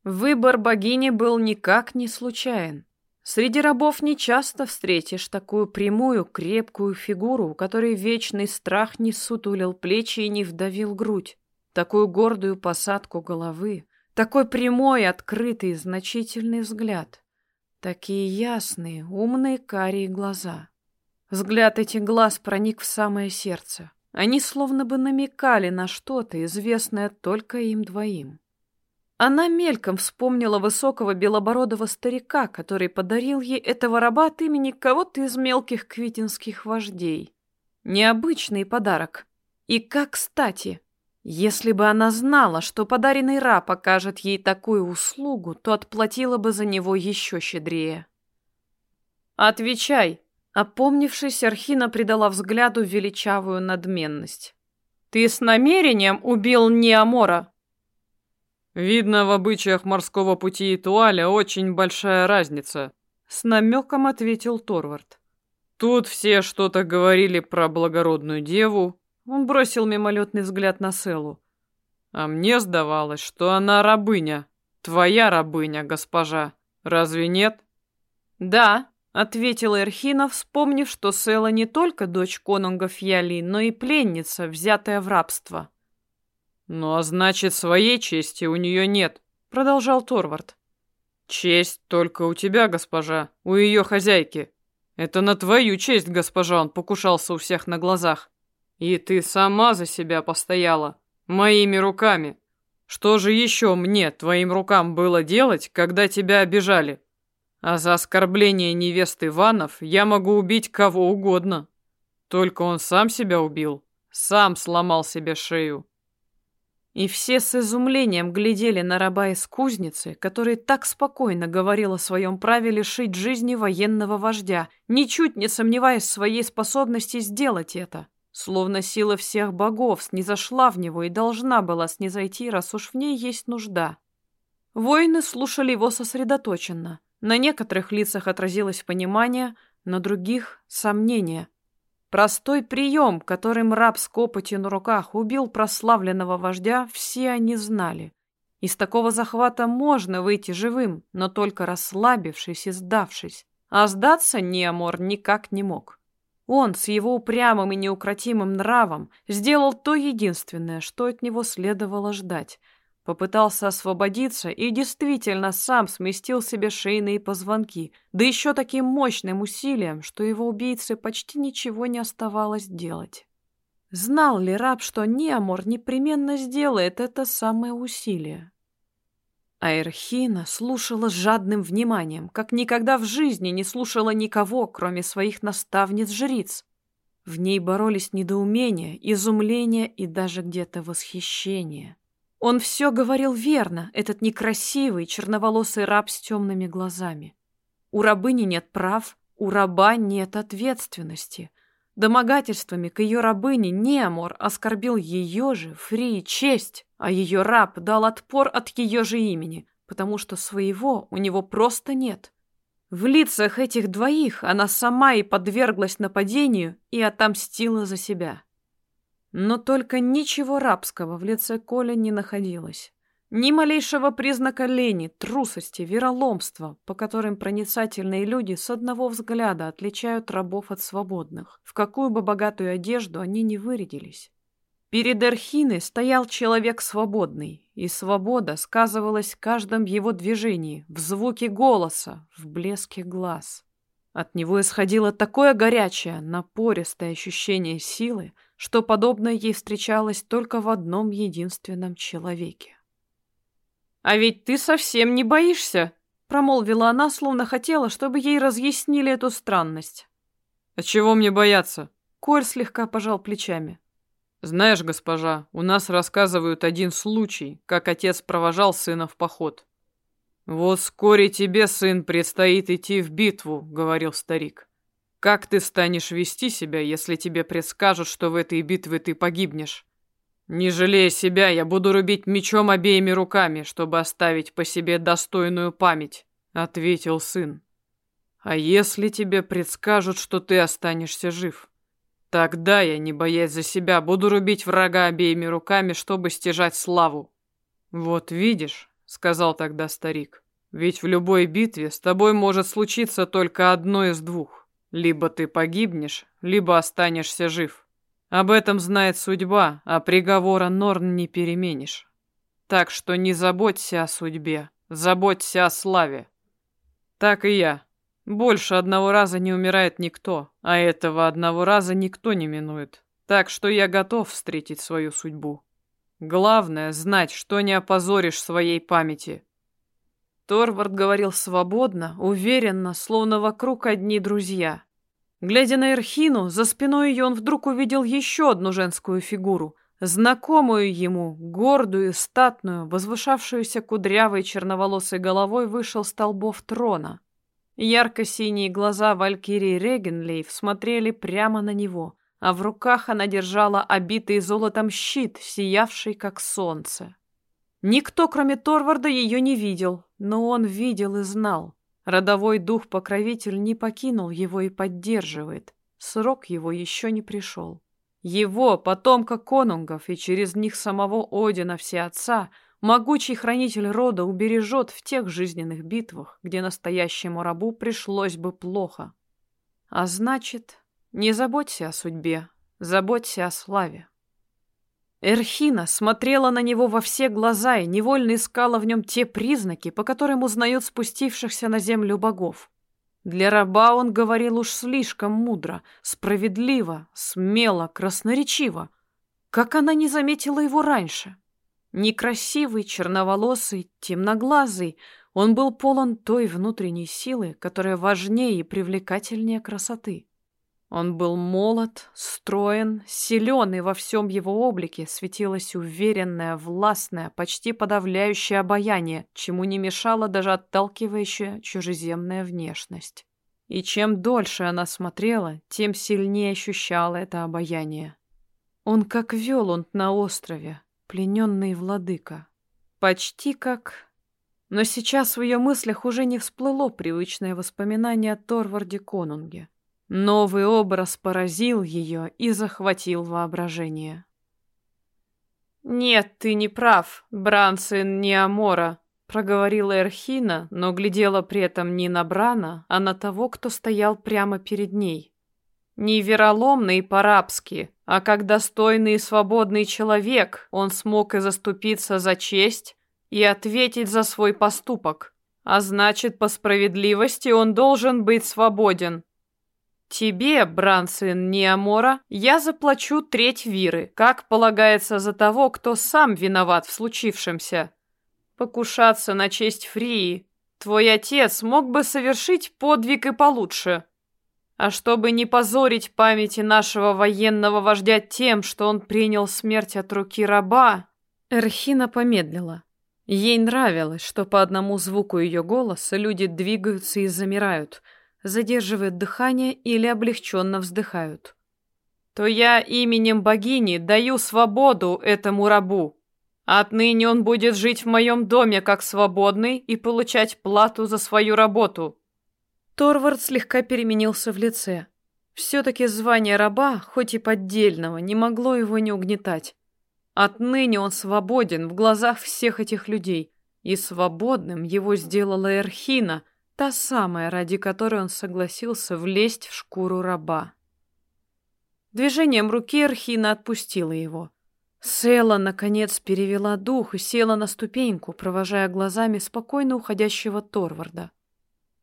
Выбор богини был никак не случайен. Среди рабов нечасто встретишь такую прямую, крепкую фигуру, у которой вечный страх не сутулил плечи и не вдавил грудь, такую гордую посадку головы, такой прямой, открытый, значительный взгляд, такие ясные, умные карие глаза. Взгляд этих глаз проник в самое сердце. Они словно бы намекали на что-то, известное только им двоим. Она мельком вспомнила высокого белобородого старика, который подарил ей этого раба от имени кого-то из мелких квитинских вождей. Необычный подарок. И как кстати. Если бы она знала, что подаренный раб окажет ей такую услугу, то отплатила бы за него еще щедрее. «Отвечай!» Опомнившись, Архина придала взгляду величавую надменность. «Ты с намерением убил Неамора?» Видно, в обычаях морского пути и туаля очень большая разница, с намеком ответил Торвард. Тут все что-то говорили про благородную деву. Он бросил мимолетный взгляд на Селу. А мне сдавалось, что она рабыня. Твоя рабыня, госпожа. Разве нет? Да, ответила Эрхина, вспомнив, что Села не только дочь конунга Фьяли, но и пленница, взятая в рабство. «Ну а значит, своей чести у нее нет», — продолжал Торвард. «Честь только у тебя, госпожа, у ее хозяйки. Это на твою честь, госпожа, он покушался у всех на глазах. И ты сама за себя постояла, моими руками. Что же еще мне, твоим рукам, было делать, когда тебя обижали? А за оскорбление невесты Иванов я могу убить кого угодно. Только он сам себя убил, Сам сломал себе шею. И все с изумлением глядели на раба из кузницы, который так спокойно говорил о своем праве лишить жизни военного вождя, ничуть не сомневаясь в своей способности сделать это. Словно сила всех богов снизошла в него и должна была снизойти, раз уж в ней есть нужда. Воины слушали его сосредоточенно. На некоторых лицах отразилось понимание, на других — сомнение — Простой прием, которым раб с копотью на руках убил прославленного вождя, все они знали. Из такого захвата можно выйти живым, но только расслабившись и сдавшись. А сдаться Неамор никак не мог. Он с его упрямым и неукротимым нравом сделал то единственное, что от него следовало ждать — Попытался освободиться и действительно сам сместил себе шейные позвонки, да еще таким мощным усилием, что его убийце почти ничего не оставалось делать. Знал ли раб, что Неамор непременно сделает это самое усилие? А Эрхина слушала с жадным вниманием, как никогда в жизни не слушала никого, кроме своих наставниц-жриц. В ней боролись недоумение, изумление и даже где-то восхищение. Он все говорил верно, этот некрасивый, черноволосый раб с темными глазами. У рабыни нет прав, у раба нет ответственности. Домогательствами к ее рабыне Неамор оскорбил ее же, Фри, честь, а ее раб дал отпор от ее же имени, потому что своего у него просто нет. В лицах этих двоих она сама и подверглась нападению и отомстила за себя. Но только ничего рабского в лице Коля не находилось. Ни малейшего признака лени, трусости, вероломства, по которым проницательные люди с одного взгляда отличают рабов от свободных, в какую бы богатую одежду они не вырядились. Перед Эрхиной стоял человек свободный, и свобода сказывалась в каждом его движении, в звуке голоса, в блеске глаз. От него исходило такое горячее, напористое ощущение силы, что подобное ей встречалось только в одном единственном человеке. «А ведь ты совсем не боишься!» — промолвила она, словно хотела, чтобы ей разъяснили эту странность. «А чего мне бояться?» Коль слегка пожал плечами. «Знаешь, госпожа, у нас рассказывают один случай, как отец провожал сына в поход. «Вот вскоре тебе, сын, предстоит идти в битву», — говорил старик. «Как ты станешь вести себя, если тебе предскажут, что в этой битве ты погибнешь? Не жалея себя, я буду рубить мечом обеими руками, чтобы оставить по себе достойную память», — ответил сын. «А если тебе предскажут, что ты останешься жив?» Тогда я, не боясь за себя, буду рубить врага обеими руками, чтобы стяжать славу. Вот видишь, сказал тогда старик. Ведь в любой битве с тобой может случиться только одно из двух. Либо ты погибнешь, либо останешься жив. Об этом знает судьба, а приговора Норн не переменишь. Так что не заботься о судьбе, заботься о славе. Так и я. Больше одного раза не умирает никто, а этого одного раза никто не минует. Так что я готов встретить свою судьбу. Главное — знать, что не опозоришь своей памяти. Торвард говорил свободно, уверенно, словно вокруг одни друзья. Глядя на Эрхину, за спиной ее он вдруг увидел еще одну женскую фигуру, знакомую ему, гордую, статную, возвышавшуюся кудрявой черноволосой головой вышел столбов трона. Ярко-синие глаза Валькирии Регенлейв смотрели прямо на него — а в руках она держала обитый золотом щит, сиявший как солнце. Никто, кроме Торварда, ее не видел, но он видел и знал. Родовой дух-покровитель не покинул его и поддерживает. Срок его еще не пришел. Его, потомка конунгов и через них самого Одина Всеотца, могучий хранитель рода убережет в тех жизненных битвах, где настоящему рабу пришлось бы плохо. А значит, не заботься о судьбе, заботься о славе. Эрхина смотрела на него во все глаза и невольно искала в нем те признаки, по которым узнают спустившихся на землю богов. Для раба он говорил уж слишком мудро, справедливо, смело, красноречиво. Как она не заметила его раньше? Некрасивый, черноволосый, темноглазый, он был полон той внутренней силы, которая важнее и привлекательнее красоты. Он был молод, строен, силен, и во всем его облике светилось уверенное, властное, почти подавляющее обаяние, чему не мешала даже отталкивающая чужеземная внешность. И чем дольше она смотрела, тем сильнее ощущала это обаяние. Он как Велунд на острове, плененный владыка. Почти как... Но сейчас в ее мыслях уже не всплыло привычное воспоминание о Торварде Конунге. Новый образ поразил ее и захватил воображение. «Нет, ты не прав, Брансен не Амора», — проговорила Эрхина, но глядела при этом не на Брана, а на того, кто стоял прямо перед ней. Не вероломный по-рабски, а как достойный и свободный человек он смог и заступиться за честь, и ответить за свой поступок. А значит, по справедливости он должен быть свободен. Тебе, Брансин Неамора, я заплачу треть виры, как полагается за того, кто сам виноват в случившемся. Покушаться на честь Фрии. Твой отец мог бы совершить подвиг и получше. А чтобы не позорить памяти нашего военного вождя тем, что он принял смерть от руки раба, Эрхина помедлила. Ей нравилось, что по одному звуку ее голоса люди двигаются и замирают – задерживают дыхание или облегченно вздыхают. То я именем богини даю свободу этому рабу. Отныне он будет жить в моем доме как свободный и получать плату за свою работу. Торвард слегка переменился в лице. Все-таки звание раба, хоть и поддельного, не могло его не угнетать. Отныне он свободен в глазах всех этих людей, и свободным его сделала Эрхина, Та самая, ради которой он согласился влезть в шкуру раба. Движением руки Архина отпустила его. Села, наконец, перевела дух и села на ступеньку, провожая глазами спокойно уходящего Торварда.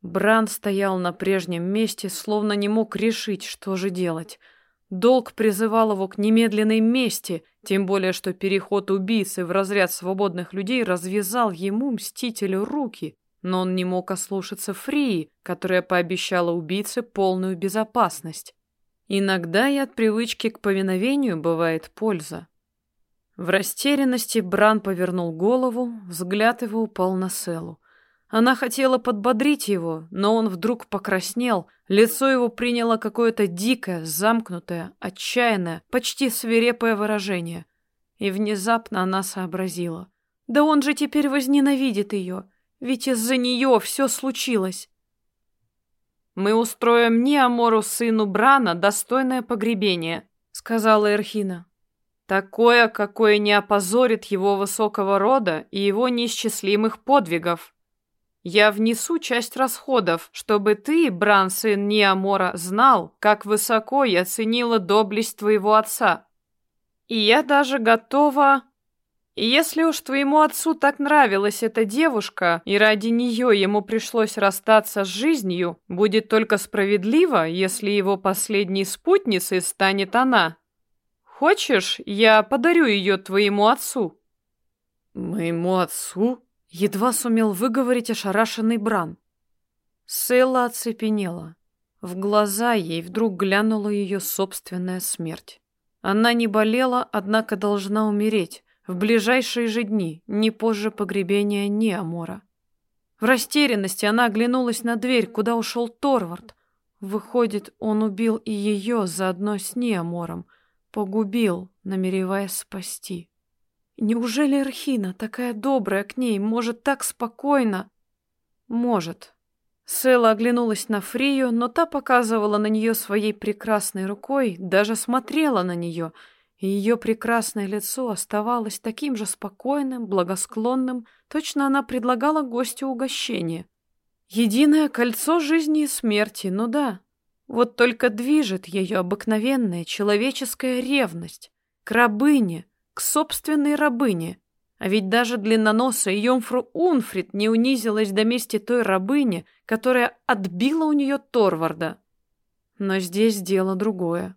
Бран стоял на прежнем месте, словно не мог решить, что же делать. Долг призывал его к немедленной мести, тем более что переход убийцы в разряд свободных людей развязал ему, мстителю, руки, но он не мог ослушаться Фрии, которая пообещала убийце полную безопасность. Иногда и от привычки к повиновению бывает польза. В растерянности Бран повернул голову, взгляд его упал на Селу. Она хотела подбодрить его, но он вдруг покраснел, лицо его приняло какое-то дикое, замкнутое, отчаянное, почти свирепое выражение. И внезапно она сообразила. Да он же теперь возненавидит ее. Ведь из-за нее все случилось. «Мы устроим не Амору сыну Брана достойное погребение», — сказала Эрхина. «Такое, какое не опозорит его высокого рода и его неисчислимых подвигов. Я внесу часть расходов, чтобы ты, Бран, сын Неамора, знал, как высоко я ценила доблесть твоего отца. И я даже готова...» И если уж твоему отцу так нравилась эта девушка, и ради нее ему пришлось расстаться с жизнью, будет только справедливо, если его последней спутницей станет она. Хочешь, я подарю ее твоему отцу?» «Моему отцу?» — едва сумел выговорить ошарашенный Бран. Сейла оцепенела. В глаза ей вдруг глянула ее собственная смерть. Она не болела, однако должна умереть. В ближайшие же дни, не позже погребения Неамора. В растерянности она оглянулась на дверь, куда ушел Торвард. Выходит, он убил и ее заодно с Неамором. Погубил, намереваясь спасти. Неужели Эрхина, такая добрая к ней, может так спокойно? Может. Сэла оглянулась на Фрию, но та показывала на нее своей прекрасной рукой, даже смотрела на нее — и ее прекрасное лицо оставалось таким же спокойным, благосклонным, точно она предлагала гостю угощение. Единое кольцо жизни и смерти, ну да. Вот только движет ее обыкновенная человеческая ревность к рабыне, к собственной рабыне. А ведь даже длинноносая Йомфру Унфрид не унизилась до мести той рабыни, которая отбила у нее Торварда. Но здесь дело другое.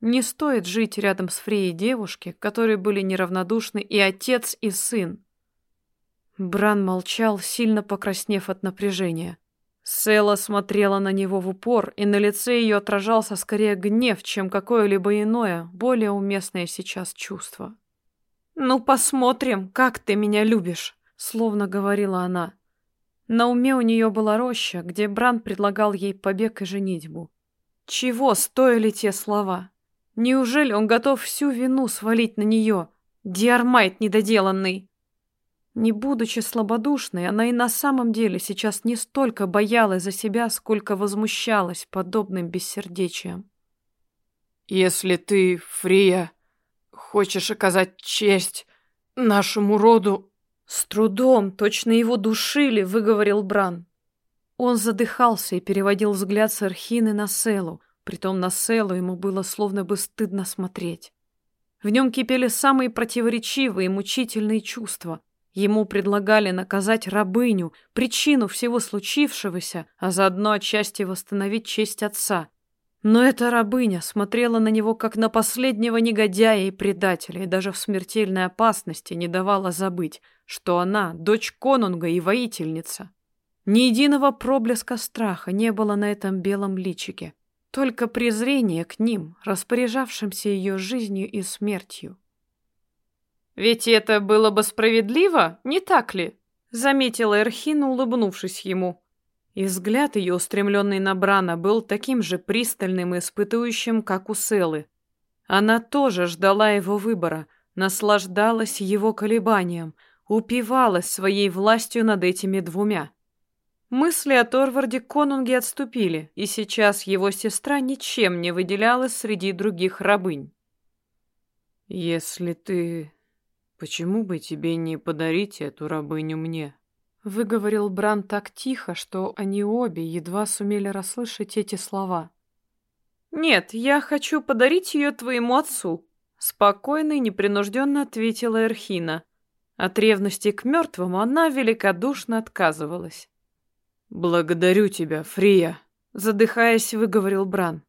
Не стоит жить рядом с Фреей девушки, которые были неравнодушны и отец, и сын. Бран молчал, сильно покраснев от напряжения. Села смотрела на него в упор, и на лице ее отражался скорее гнев, чем какое-либо иное, более уместное сейчас чувство. «Ну, посмотрим, как ты меня любишь», — словно говорила она. На уме у нее была роща, где Бран предлагал ей побег и женитьбу. Чего стоили те слова? Неужели он готов всю вину свалить на нее? Диармайт недоделанный! Не будучи слабодушной, она и на самом деле сейчас не столько боялась за себя, сколько возмущалась подобным бессердечием. «Если ты, Фрия, хочешь оказать честь нашему роду...» С трудом, точно его душили, выговорил Бран. Он задыхался и переводил взгляд с Архины на Селу, притом на Селу ему было словно бы стыдно смотреть. В нем кипели самые противоречивые и мучительные чувства. Ему предлагали наказать рабыню, причину всего случившегося, а заодно отчасти восстановить честь отца. Но эта рабыня смотрела на него как на последнего негодяя и предателя, и даже в смертельной опасности не давала забыть, что она дочь конунга и воительница. Ни единого проблеска страха не было на этом белом личике, только презрение к ним, распоряжавшимся ее жизнью и смертью. «Ведь это было бы справедливо, не так ли?» Заметила Эрхина, улыбнувшись ему. И взгляд ее, устремленный на Брана, был таким же пристальным и испытующим, как у Селы. Она тоже ждала его выбора, наслаждалась его колебанием, упивалась своей властью над этими двумя. Мысли о Торварде Конунге отступили, и сейчас его сестра ничем не выделялась среди других рабынь. «Если ты Почему бы тебе не подарить эту рабыню мне? Выговорил Бран так тихо, что они обе едва сумели расслышать эти слова. Нет, я хочу подарить ее твоему отцу. Спокойно и непринужденно ответила Эрхина. От ревности к мертвому она великодушно отказывалась. «Благодарю тебя, Фрия», — задыхаясь, выговорил Бран.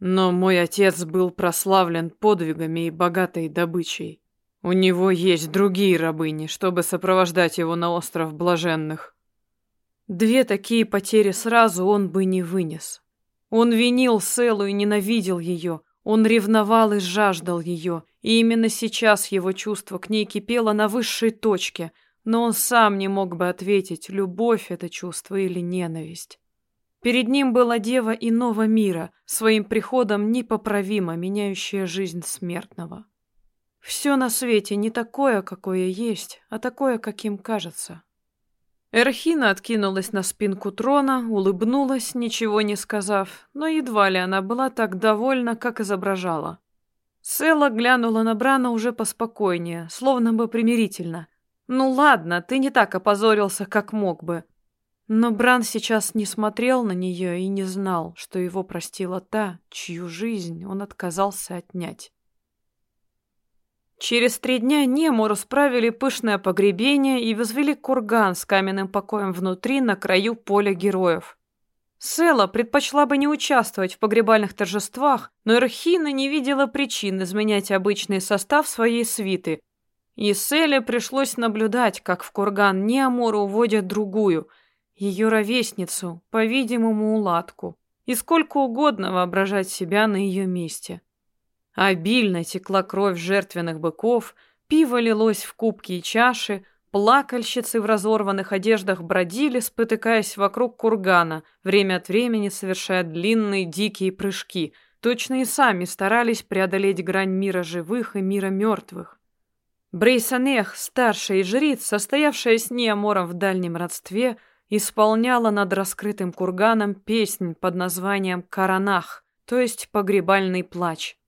«Но мой отец был прославлен подвигами и богатой добычей. У него есть другие рабыни, чтобы сопровождать его на остров блаженных. Две такие потери сразу он бы не вынес. Он винил Селу и ненавидел ее. Он ревновал и жаждал ее. И именно сейчас его чувство к ней кипело на высшей точке, но он сам не мог бы ответить, любовь это чувство или ненависть. Перед ним была дева иного мира, своим приходом непоправимо меняющая жизнь смертного. Все на свете не такое, какое есть, а такое, каким кажется. Эрхина откинулась на спинку трона, улыбнулась, ничего не сказав, но едва ли она была так довольна, как изображала. Села глянула на Брана уже поспокойнее, словно бы примирительно. «Ну ладно, ты не так опозорился, как мог бы». Но Бран сейчас не смотрел на нее и не знал, что его простила та, чью жизнь он отказался отнять. Через три дня Нему расправили пышное погребение и возвели курган с каменным покоем внутри на краю поля героев. Села предпочла бы не участвовать в погребальных торжествах, но Эрхина не видела причин изменять обычный состав своей свиты. И Селе пришлось наблюдать, как в курган Неамора уводят другую, ее ровесницу, по-видимому, уладку, и сколько угодно воображать себя на ее месте. Обильно текла кровь жертвенных быков, пиво лилось в кубки и чаши, плакальщицы в разорванных одеждах бродили, спотыкаясь вокруг кургана, время от времени совершая длинные дикие прыжки, точно и сами старались преодолеть грань мира живых и мира мертвых. Брейсанех, старшая жриц, состоявшая с Неамором в дальнем родстве, исполняла над раскрытым курганом песнь под названием «Каранах», то есть «Погребальный плач».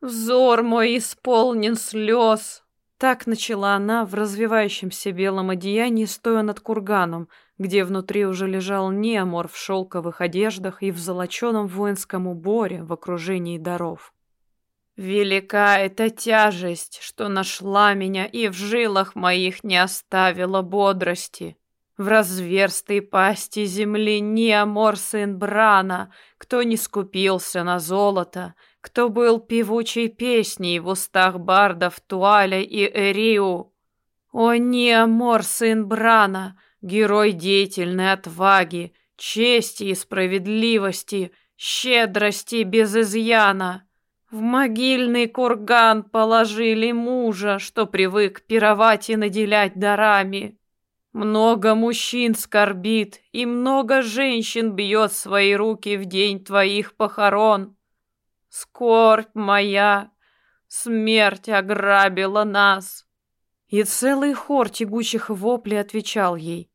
Взор мой исполнен слез. Так начала она в развивающемся белом одеянии, стоя над курганом, где внутри уже лежал Неамор в шелковых одеждах и в золоченом воинском уборе в окружении даров. Велика эта тяжесть, что нашла меня и в жилах моих не оставила бодрости. В разверстой пасти земли Неамор сын Брана, кто не скупился на золото, кто был певучей песней в устах бардов Туаля и Эриу. О, Неамор, сын Брана, герой деятельной отваги, чести и справедливости, щедрости без изъяна. В могильный курган положили мужа, что привык пировать и наделять дарами. Много мужчин скорбит, и много женщин бьет свои руки в день твоих похорон. Скорбь моя, смерть ограбила нас. И целый хор тягучих воплей отвечал ей.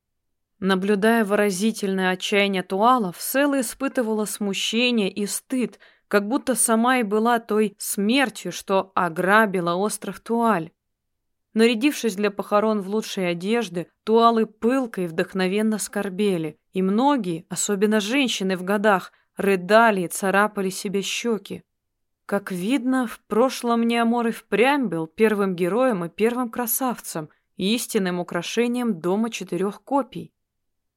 Наблюдая выразительное отчаяние туалов, Села испытывала смущение и стыд, как будто сама и была той смертью, что ограбила остров Туаль. Нарядившись для похорон в лучшие одежды, туалы пылко и вдохновенно скорбели, и многие, особенно женщины в годах, рыдали и царапали себе щеки. Как видно, в прошлом Неамор и впрямь был первым героем и первым красавцем, истинным украшением дома четырех копий.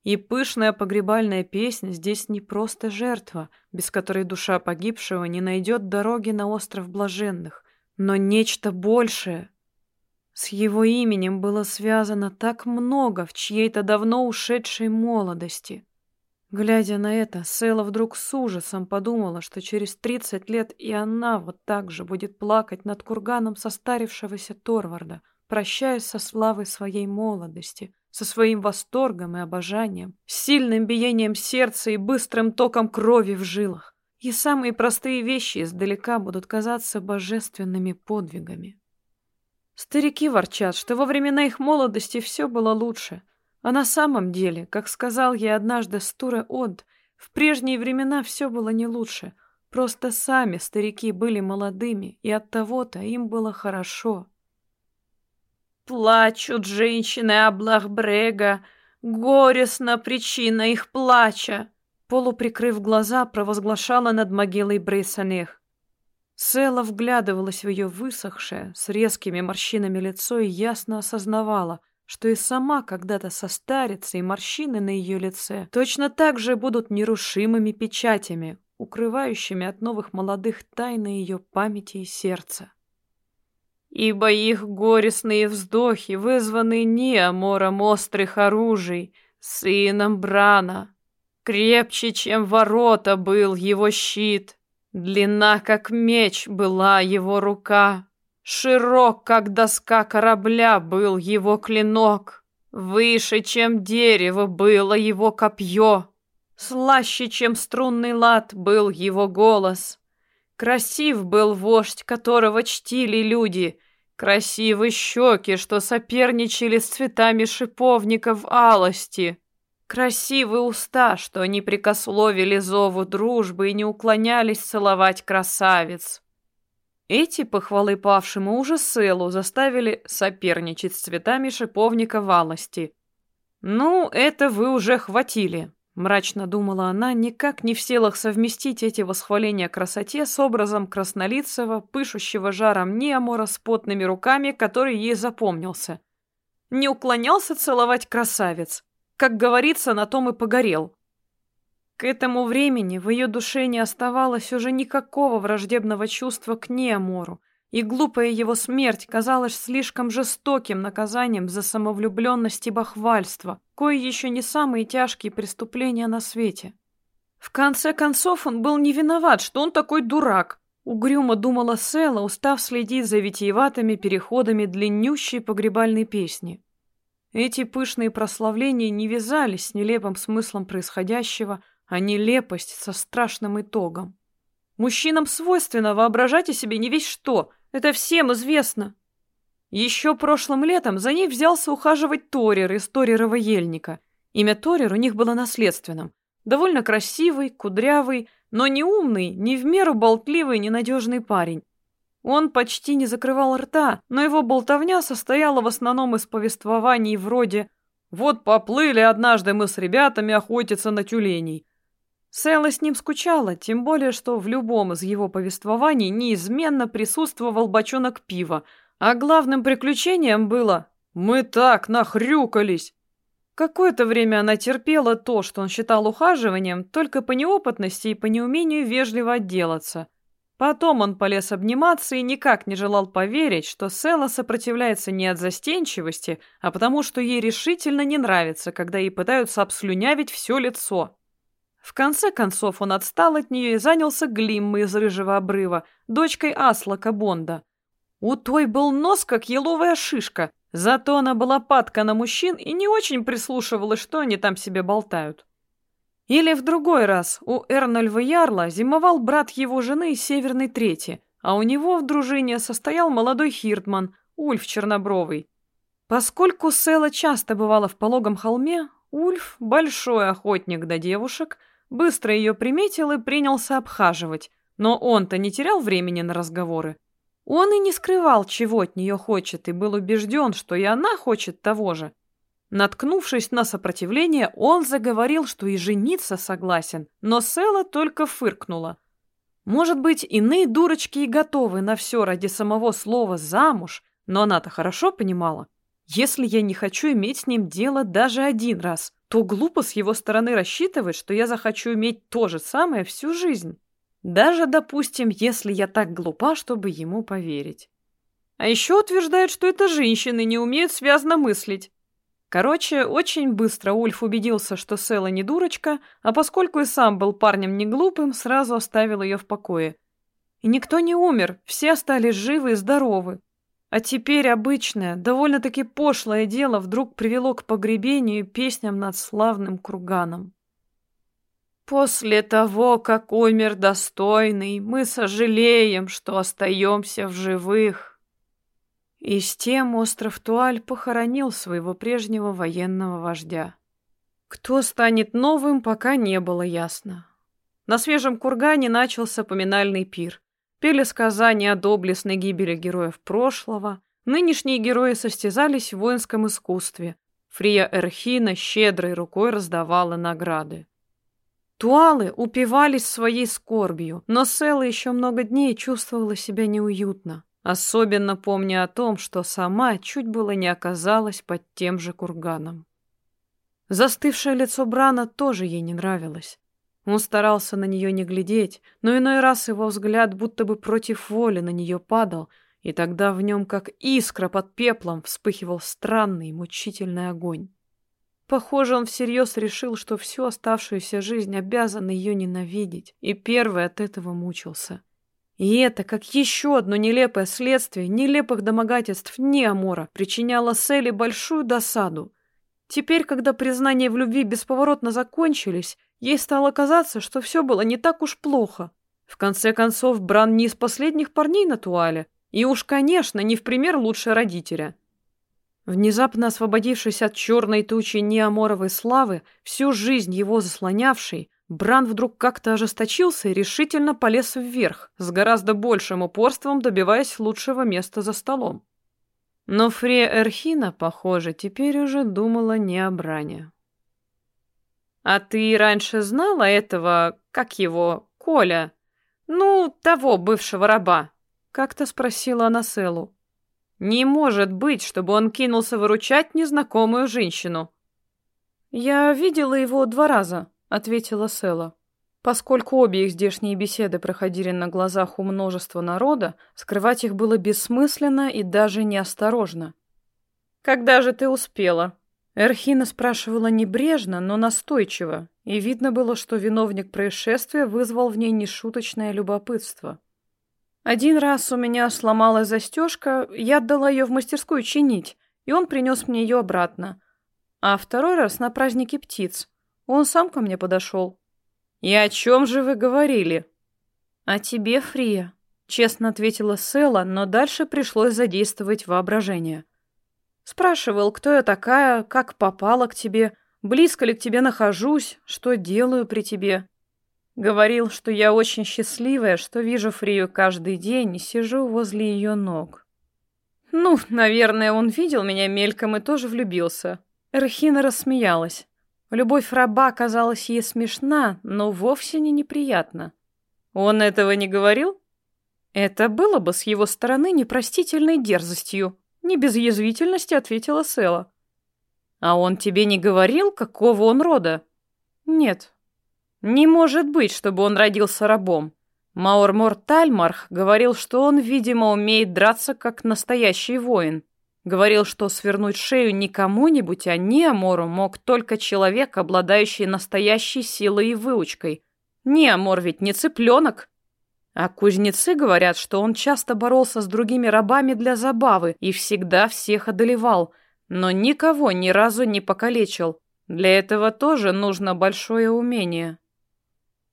И пышная погребальная песня здесь не просто жертва, без которой душа погибшего не найдет дороги на остров блаженных, но нечто большее — с его именем было связано так много в чьей-то давно ушедшей молодости. Глядя на это, Сэла вдруг с ужасом подумала, что через тридцать лет и она вот так же будет плакать над курганом состарившегося Торварда, прощаясь со славой своей молодости, со своим восторгом и обожанием, с сильным биением сердца и быстрым током крови в жилах. И самые простые вещи издалека будут казаться божественными подвигами. Старики ворчат, что во времена их молодости все было лучше. А на самом деле, как сказал ей однажды Стуре Од, в прежние времена все было не лучше. Просто сами старики были молодыми, и от того-то им было хорошо. Плачут женщины Аблахбрега, горестна причина их плача. Полуприкрыв глаза, провозглашала над могилой Брейсанех. Села вглядывалась в ее высохшее, с резкими морщинами лицо и ясно осознавала, что и сама когда-то состарится, и морщины на ее лице точно так же будут нерушимыми печатями, укрывающими от новых молодых тайны ее памяти и сердца. Ибо их горестные вздохи вызваны не амором острых оружий, сыном Брана. Крепче, чем ворота был его щит, Длина, как меч, была его рука. Широк, как доска корабля, был его клинок. Выше, чем дерево, было его копье. Слаще, чем струнный лад, был его голос. Красив был вождь, которого чтили люди. Красивы щеки, что соперничали с цветами шиповника в алости. Красивые уста, что не прикословили зову дружбы и не уклонялись целовать красавиц. Эти похвалы павшему уже Селу заставили соперничать с цветами шиповника валости. «Ну, это вы уже хватили», — мрачно думала она, никак не в силах совместить эти восхваления красоте с образом краснолицего, пышущего жаром Неамора с потными руками, который ей запомнился. Не уклонялся целовать красавец. Как говорится, на том и погорел. К этому времени в ее душе не оставалось уже никакого враждебного чувства к Неамору, и глупая его смерть казалась слишком жестоким наказанием за самовлюбленность и бахвальство, кое еще не самые тяжкие преступления на свете. В конце концов, он был не виноват, что он такой дурак. Угрюмо думала Села, устав следить за витиеватыми переходами длиннющей погребальной песни. Эти пышные прославления не вязались с нелепым смыслом происходящего, а нелепость со страшным итогом. Мужчинам свойственно воображать о себе не весь что, это всем известно. Еще прошлым летом за ней взялся ухаживать Торер из Торерова ельника. Имя Торер у них было наследственным. Довольно красивый, кудрявый, но не умный, не в меру болтливый, ненадежный парень. Он почти не закрывал рта, но его болтовня состояла в основном из повествований вроде «Вот поплыли однажды мы с ребятами охотиться на тюленей». Сэла с ним скучала, тем более, что в любом из его повествований неизменно присутствовал бочонок пива, а главным приключением было «Мы так нахрюкались!». Какое-то время она терпела то, что он считал ухаживанием, только по неопытности и по неумению вежливо отделаться. Потом он полез обниматься и никак не желал поверить, что Села сопротивляется не от застенчивости, а потому что ей решительно не нравится, когда ей пытаются обслюнявить все лицо. В конце концов он отстал от нее и занялся Глиммой из Рыжего обрыва, дочкой Аслака Бонда. У той был нос, как еловая шишка, зато она была падка на мужчин и не очень прислушивалась, что они там себе болтают. Или в другой раз у Эрнольва Ярла зимовал брат его жены из Северной Трети, а у него в дружине состоял молодой хиртман, Ульф Чернобровый. Поскольку Села часто бывала в пологом холме, Ульф, большой охотник до девушек, быстро ее приметил и принялся обхаживать, но он-то не терял времени на разговоры. Он и не скрывал, чего от нее хочет, и был убежден, что и она хочет того же. Наткнувшись на сопротивление, он заговорил, что и жениться согласен, но Села только фыркнула. Может быть, иные дурочки и готовы на все ради самого слова «замуж», но она-то хорошо понимала. Если я не хочу иметь с ним дело даже один раз, то глупо с его стороны рассчитывать, что я захочу иметь то же самое всю жизнь. Даже, допустим, если я так глупа, чтобы ему поверить. А еще утверждает, что это женщины не умеют связно мыслить. Короче, очень быстро Ульф убедился, что Села не дурочка, а поскольку и сам был парнем не глупым, сразу оставил ее в покое. И никто не умер, все остались живы и здоровы. А теперь обычное, довольно-таки пошлое дело вдруг привело к погребению песням над славным курганом. После того, как умер достойный, мы сожалеем, что остаемся в живых. И с тем остров Туаль похоронил своего прежнего военного вождя. Кто станет новым, пока не было ясно. На свежем кургане начался поминальный пир. Пели сказания о доблестной гибели героев прошлого. Нынешние герои состязались в воинском искусстве. Фрия Эрхина щедрой рукой раздавала награды. Туалы упивались своей скорбью, но Села еще много дней чувствовала себя неуютно. Особенно помня о том, что сама чуть было не оказалась под тем же курганом. Застывшее лицо Брана тоже ей не нравилось. Он старался на нее не глядеть, но иной раз его взгляд будто бы против воли на нее падал, и тогда в нем, как искра под пеплом, вспыхивал странный мучительный огонь. Похоже, он всерьез решил, что всю оставшуюся жизнь обязан ее ненавидеть, и первый от этого мучился. И это, как еще одно нелепое следствие нелепых домогательств Неамора, причиняло Селли большую досаду. Теперь, когда признания в любви бесповоротно закончились, ей стало казаться, что все было не так уж плохо. В конце концов, Бран не из последних парней на туале, и уж, конечно, не в пример лучше родителя. Внезапно освободившись от черной тучи неаморовой славы, всю жизнь его заслонявшей, Бран вдруг как-то ожесточился и решительно полез вверх, с гораздо большим упорством добиваясь лучшего места за столом. Но Фрея Эрхина, похоже, теперь уже думала не о Бране. «А ты раньше знала этого, как его, Коля? Ну, того бывшего раба?» — как-то спросила она Селу. «Не может быть, чтобы он кинулся выручать незнакомую женщину». «Я видела его два раза», ответила Села. Поскольку обе их здешние беседы проходили на глазах у множества народа, скрывать их было бессмысленно и даже неосторожно. «Когда же ты успела?» Эрхина спрашивала небрежно, но настойчиво, и видно было, что виновник происшествия вызвал в ней нешуточное любопытство. «Один раз у меня сломалась застежка, я отдала ее в мастерскую чинить, и он принес мне ее обратно. А второй раз на празднике птиц. Он сам ко мне подошел. «И о чем же вы говорили?» «О тебе, Фрия», — честно ответила Села, но дальше пришлось задействовать воображение. Спрашивал, кто я такая, как попала к тебе, близко ли к тебе нахожусь, что делаю при тебе. Говорил, что я очень счастливая, что вижу Фрию каждый день и сижу возле ее ног. Ну, наверное, он видел меня мельком и тоже влюбился. Эрхина рассмеялась. Любовь раба казалась ей смешна, но вовсе не неприятна. Он этого не говорил? Это было бы с его стороны непростительной дерзостью. Не без язвительности ответила Села. А он тебе не говорил, какого он рода? Нет. Не может быть, чтобы он родился рабом. Маурмор Тальмарх говорил, что он, видимо, умеет драться как настоящий воин. Говорил, что свернуть шею не кому-нибудь, а Неамору мог только человек, обладающий настоящей силой и выучкой. Неамор ведь не цыпленок. А кузнецы говорят, что он часто боролся с другими рабами для забавы и всегда всех одолевал, но никого ни разу не покалечил. Для этого тоже нужно большое умение.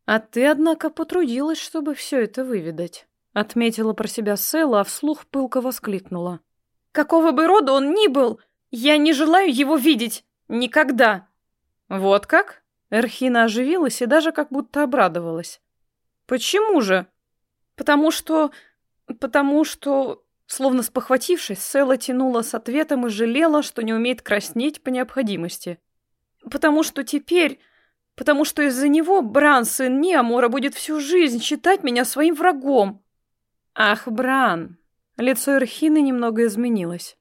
А ты, однако, потрудилась, чтобы все это выведать. Отметила про себя Сэла, а вслух пылко воскликнула. Какого бы рода он ни был, я не желаю его видеть. Никогда. Вот как? Эрхина оживилась и даже как будто обрадовалась. Почему же? Потому что... Потому что... Словно спохватившись, Сэла тянула с ответом и жалела, что не умеет краснеть по необходимости. Потому что теперь... Потому что из-за него Бран, сын Неамора, будет всю жизнь считать меня своим врагом. Ах, Бран, Лицо Эрхины немного изменилось.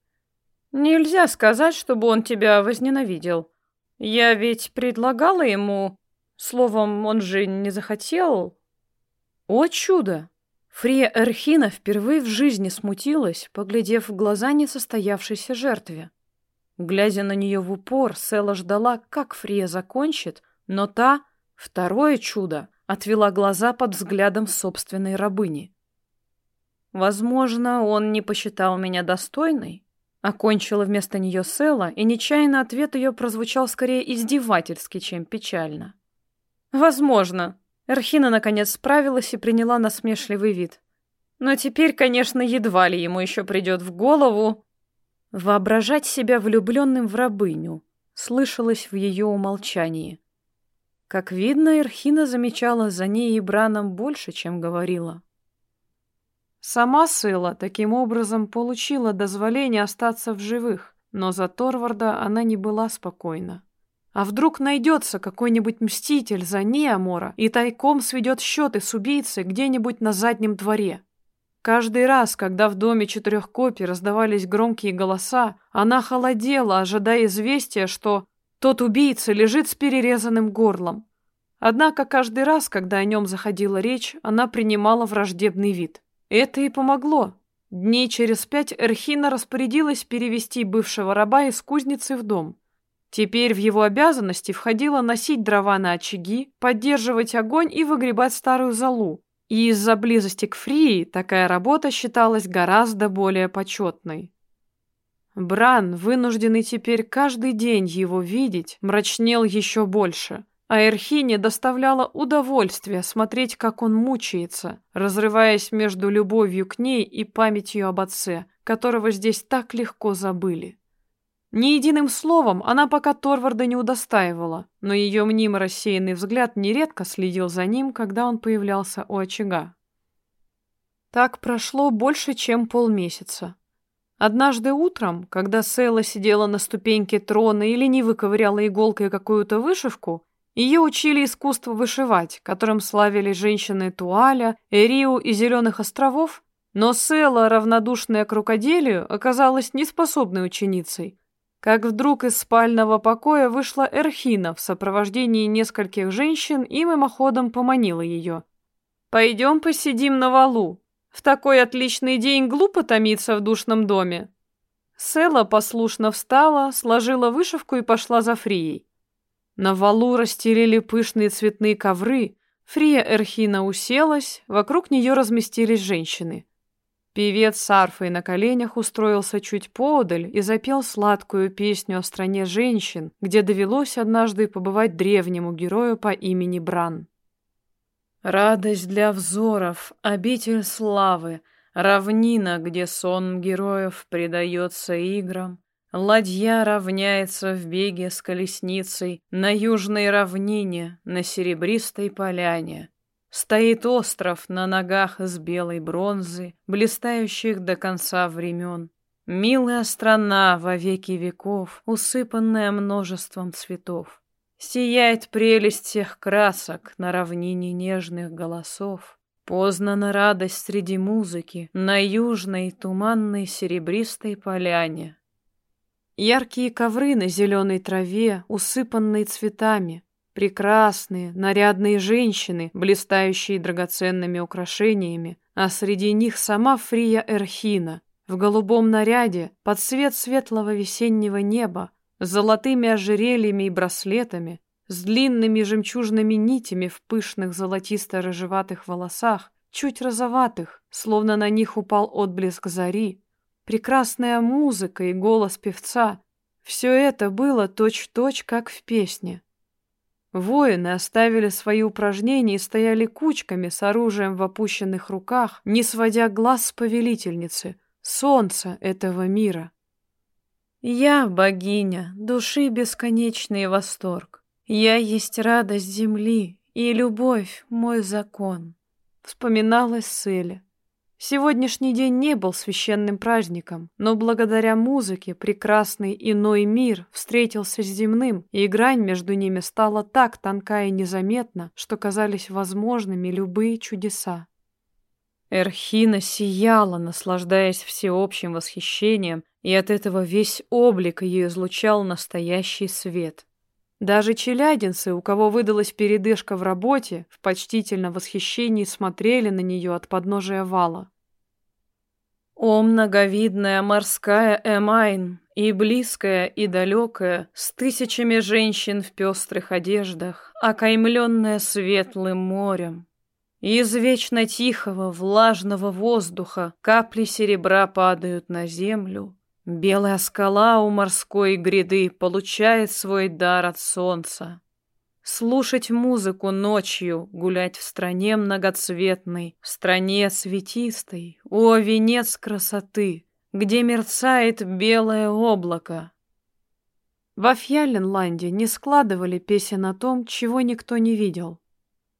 Нельзя сказать, чтобы он тебя возненавидел. Я ведь предлагала ему... Словом, он же не захотел. О чудо! Фрия Эрхина впервые в жизни смутилась, поглядев в глаза несостоявшейся жертве. Глядя на нее в упор, Села ждала, как Фрия закончит, но та, второе чудо, отвела глаза под взглядом собственной рабыни. Возможно, он не посчитал меня достойной. Окончила вместо нее Села, и нечаянно ответ ее прозвучал скорее издевательски, чем печально. Возможно. Эрхина наконец справилась и приняла насмешливый вид. Но теперь, конечно, едва ли ему еще придет в голову воображать себя влюбленным в рабыню, слышалось в ее умолчании. Как видно, Эрхина замечала за ней и Браном больше, чем говорила. Сама Сыла таким образом получила дозволение остаться в живых, но за Торварда она не была спокойна. А вдруг найдется какой-нибудь мститель за Неамора и тайком сведет счеты с убийцей где-нибудь на заднем дворе? Каждый раз, когда в доме четырех копий раздавались громкие голоса, она холодела, ожидая известия, что тот убийца лежит с перерезанным горлом. Однако каждый раз, когда о нем заходила речь, она принимала враждебный вид. Это и помогло. Дней через пять Эрхина распорядилась перевести бывшего раба из кузницы в дом. Теперь в его обязанности входило носить дрова на очаги, поддерживать огонь и выгребать старую золу. И из-за близости к Фрии такая работа считалась гораздо более почетной. Бран, вынужденный теперь каждый день его видеть, мрачнел еще больше. А Эрхине доставляло удовольствие смотреть, как он мучается, разрываясь между любовью к ней и памятью об отце, которого здесь так легко забыли. Ни единым словом она пока Торварда не удостаивала, но ее мнимо рассеянный взгляд нередко следил за ним, когда он появлялся у очага. Так прошло больше, чем полмесяца. Однажды утром, когда Сейла сидела на ступеньке трона или не выковыряла иголкой какую-то вышивку, ее учили искусству вышивать, которым славили женщины Туаля, Эриу и Зеленых островов, но Села, равнодушная к рукоделию, оказалась неспособной ученицей. Как вдруг из спального покоя вышла Эрхина в сопровождении нескольких женщин и мимоходом поманила ее. «Пойдем посидим на валу. В такой отличный день глупо томиться в душном доме». Села послушно встала, сложила вышивку и пошла за Фрией. На валу расстелили пышные цветные ковры. Фрия Эрхина уселась, вокруг нее разместились женщины. Певец с арфой на коленях устроился чуть поодаль и запел сладкую песню о стране женщин, где довелось однажды побывать древнему герою по имени Бран. Радость для взоров, обитель славы, равнина, где сон героев предается играм, Ладья равняется в беге с колесницей На южной равнине, на серебристой поляне. Стоит остров на ногах из белой бронзы, Блистающих до конца времен. Милая страна во веки веков, Усыпанная множеством цветов. Сияет прелесть всех красок На равнине нежных голосов. Поздно на радость среди музыки На южной туманной серебристой поляне Яркие ковры на зеленой траве, усыпанные цветами. Прекрасные, нарядные женщины, блистающие драгоценными украшениями, а среди них сама Фрия Эрхина, в голубом наряде, под свет светлого весеннего неба, с золотыми ожерельями и браслетами, с длинными жемчужными нитями в пышных золотисто-рыжеватых волосах, чуть розоватых, словно на них упал отблеск зари, прекрасная музыка и голос певца — все это было точь-в-точь, -точь, как в песне. Воины оставили свои упражнения и стояли кучками с оружием в опущенных руках, не сводя глаз с повелительницы, солнца этого мира. Я богиня, души бесконечный восторг. Я есть радость земли, и любовь — мой закон. Вспоминалась Селя. Сегодняшний день не был священным праздником, но благодаря музыке прекрасный иной мир встретился с земным, и грань между ними стала так тонка и незаметна, что казались возможными любые чудеса. Эрхина сияла, наслаждаясь всеобщим восхищением, и от этого весь облик ее излучал настоящий свет. Даже челядинцы, у кого выдалась передышка в работе, в почтительном восхищении смотрели на нее от подножия вала. О, многовидная морская Эмайн, и близкая, и далекая, с тысячами женщин в пестрых одеждах, окаймленная светлым морем. Из вечно тихого, влажного воздуха капли серебра падают на землю. Белая скала у морской гряды получает свой дар от солнца. Слушать музыку ночью, гулять в стране многоцветной, в стране светистой, о, венец красоты, где мерцает белое облако. Во Фьяленланде не складывали песен о том, чего никто не видел.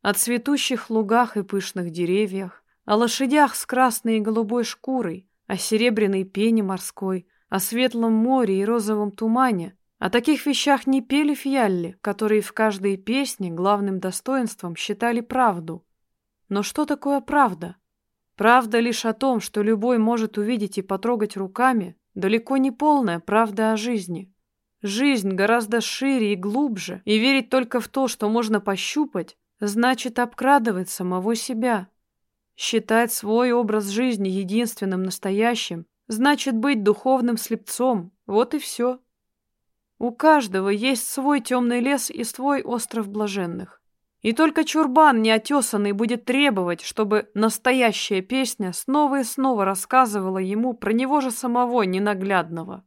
О цветущих лугах и пышных деревьях, о лошадях с красной и голубой шкурой, о серебряной пене морской, о светлом море и розовом тумане. О таких вещах не пели фьялли, которые в каждой песне главным достоинством считали правду. Но что такое правда? Правда лишь о том, что любой может увидеть и потрогать руками, далеко не полная правда о жизни. Жизнь гораздо шире и глубже, и верить только в то, что можно пощупать, значит обкрадывать самого себя. Считать свой образ жизни единственным настоящим, значит быть духовным слепцом, вот и все. У каждого есть свой темный лес и свой остров блаженных. И только чурбан неотесанный будет требовать, чтобы настоящая песня снова и снова рассказывала ему про него же самого ненаглядного.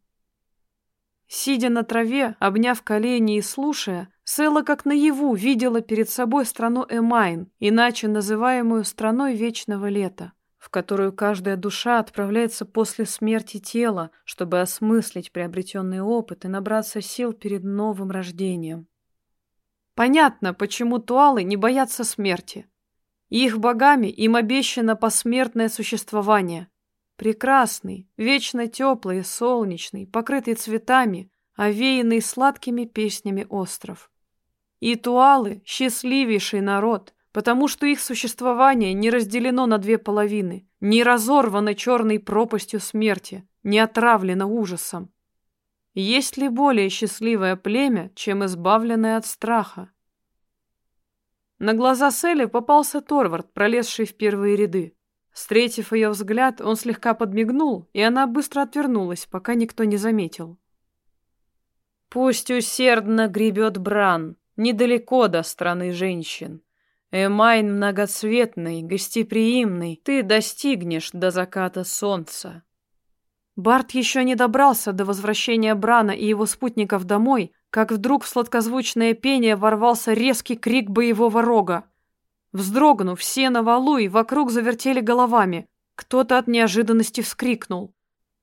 Сидя на траве, обняв колени и слушая, Сэла как наяву видела перед собой страну Эмайн, иначе называемую страной вечного лета, в которую каждая душа отправляется после смерти тела, чтобы осмыслить приобретенный опыт и набраться сил перед новым рождением. Понятно, почему туалы не боятся смерти. Их богами им обещано посмертное существование, Прекрасный, вечно теплый солнечный, покрытый цветами, овеянный сладкими песнями остров. И туалы — счастливейший народ, потому что их существование не разделено на две половины, не разорвано черной пропастью смерти, не отравлено ужасом. Есть ли более счастливое племя, чем избавленное от страха? На глаза Селли попался Торвард, пролезший в первые ряды. Встретив ее взгляд, он слегка подмигнул, и она быстро отвернулась, пока никто не заметил. Пусть усердно гребет Бран, недалеко до страны женщин. Эмайн многоцветный, гостеприимный, ты достигнешь до заката солнца. Барт еще не добрался до возвращения Брана и его спутников домой, как вдруг в сладкозвучное пение ворвался резкий крик боевого рога. Вздрогнув, все на валу и вокруг завертели головами. Кто-то от неожиданности вскрикнул.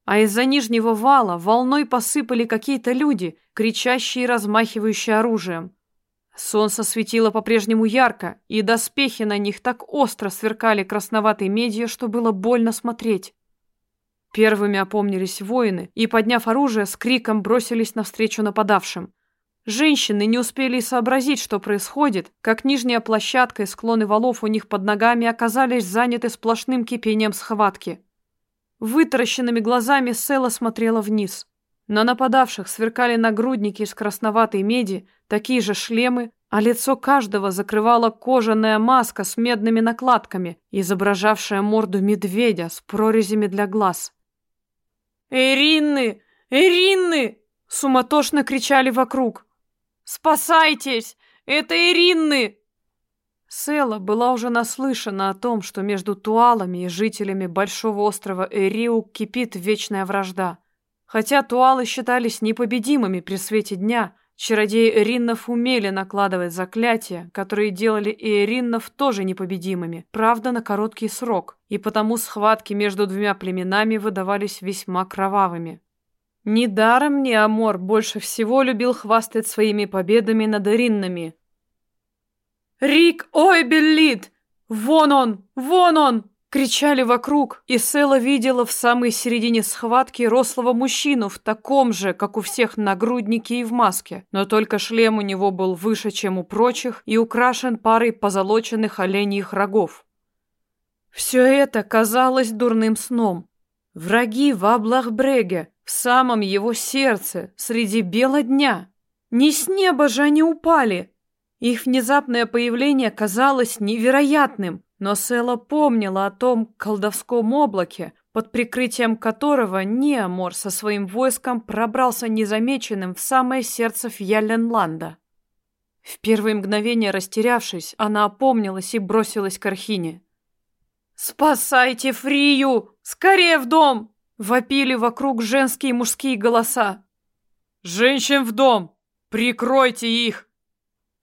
А из-за нижнего вала волной посыпали какие-то люди, кричащие и размахивающие оружием. Солнце светило по-прежнему ярко, и доспехи на них так остро сверкали красноватой медью, что было больно смотреть. Первыми опомнились воины и, подняв оружие, с криком бросились навстречу нападавшим. Женщины не успели сообразить, что происходит, как нижняя площадка и склоны валов у них под ногами оказались заняты сплошным кипением схватки. Вытаращенными глазами Села смотрела вниз. На нападавших сверкали нагрудники из красноватой меди, такие же шлемы, а лицо каждого закрывала кожаная маска с медными накладками, изображавшая морду медведя с прорезями для глаз. «Эринны! Эринны!» — суматошно кричали вокруг. «Спасайтесь! Это Эринны!» Села была уже наслышана о том, что между туалами и жителями большого острова Эриу кипит вечная вражда. Хотя туалы считались непобедимыми при свете дня, чародеи Эриннов умели накладывать заклятия, которые делали и Эриннов тоже непобедимыми, правда, на короткий срок, и потому схватки между двумя племенами выдавались весьма кровавыми. Недаром Неамор больше всего любил хвастать своими победами над Эриннами, «Рик Ойбеллит! Вон он! Вон он!» Кричали вокруг, и Села видела в самой середине схватки рослого мужчину в таком же, как у всех нагруднике и в маске, но только шлем у него был выше, чем у прочих, и украшен парой позолоченных оленьих рогов. Все это казалось дурным сном. Враги в Аблахбреге, в самом его сердце, среди бела дня. Не с неба же они упали, их внезапное появление казалось невероятным, но Села помнила о том колдовском облаке, под прикрытием которого Неамор со своим войском пробрался незамеченным в самое сердце Фьялленланда. В первые мгновения растерявшись, она опомнилась и бросилась к Архине. «Спасайте Фрию! Скорее в дом!» Вопили вокруг женские и мужские голоса. «Женщин в дом! Прикройте их!»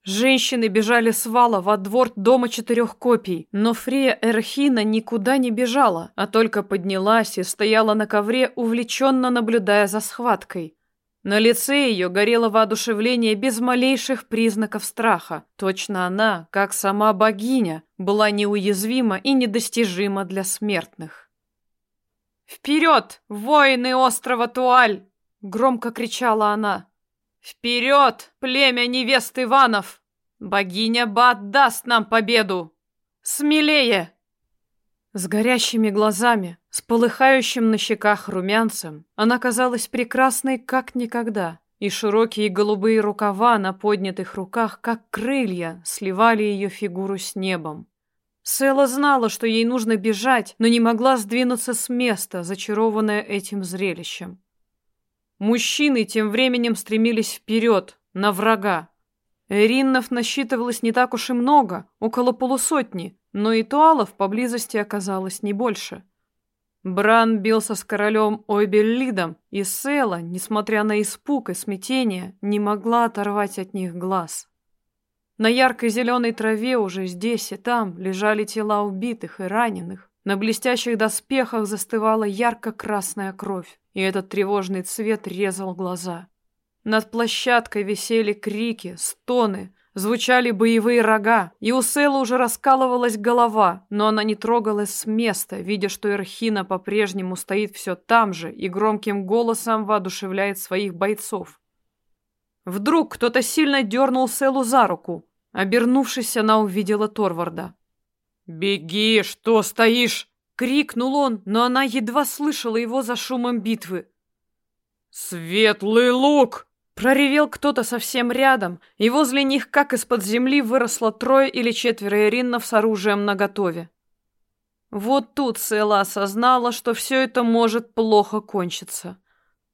Женщины бежали с вала во двор дома четырех копий, но Фрия Эрхина никуда не бежала, а только поднялась и стояла на ковре, увлеченно наблюдая за схваткой. На лице ее горело воодушевление без малейших признаков страха. Точно она, как сама богиня, была неуязвима и недостижима для смертных. «Вперед, воины острова Туаль!» — громко кричала она. «Вперед, племя невест Иванов! Богиня Бат даст нам победу! Смелее!» С горящими глазами, с полыхающим на щеках румянцем, она казалась прекрасной как никогда, и широкие голубые рукава на поднятых руках, как крылья, сливали ее фигуру с небом. Села знала, что ей нужно бежать, но не могла сдвинуться с места, зачарованная этим зрелищем. Мужчины тем временем стремились вперед, на врага. Эриннов насчитывалось не так уж и много, около полусотни, но и туалов поблизости оказалось не больше. Бран бился с королем Ойбеллидом, и Села, несмотря на испуг и смятение, не могла оторвать от них глаз. На яркой зеленой траве уже здесь и там лежали тела убитых и раненых. На блестящих доспехах застывала ярко-красная кровь и этот тревожный цвет резал глаза. Над площадкой висели крики, стоны, звучали боевые рога, и у Сэлы уже раскалывалась голова, но она не трогалась с места, видя, что Эрхина по-прежнему стоит все там же и громким голосом воодушевляет своих бойцов. Вдруг кто-то сильно дернул Селу за руку. Обернувшись, она увидела Торварда. «Беги, что стоишь?» Крикнул он, но она едва слышала его за шумом битвы. «Светлый лук!» Проревел кто-то совсем рядом, и возле них, как из-под земли, выросло трое или четверо эриннов с оружием наготове. Вот тут Села осознала, что все это может плохо кончиться.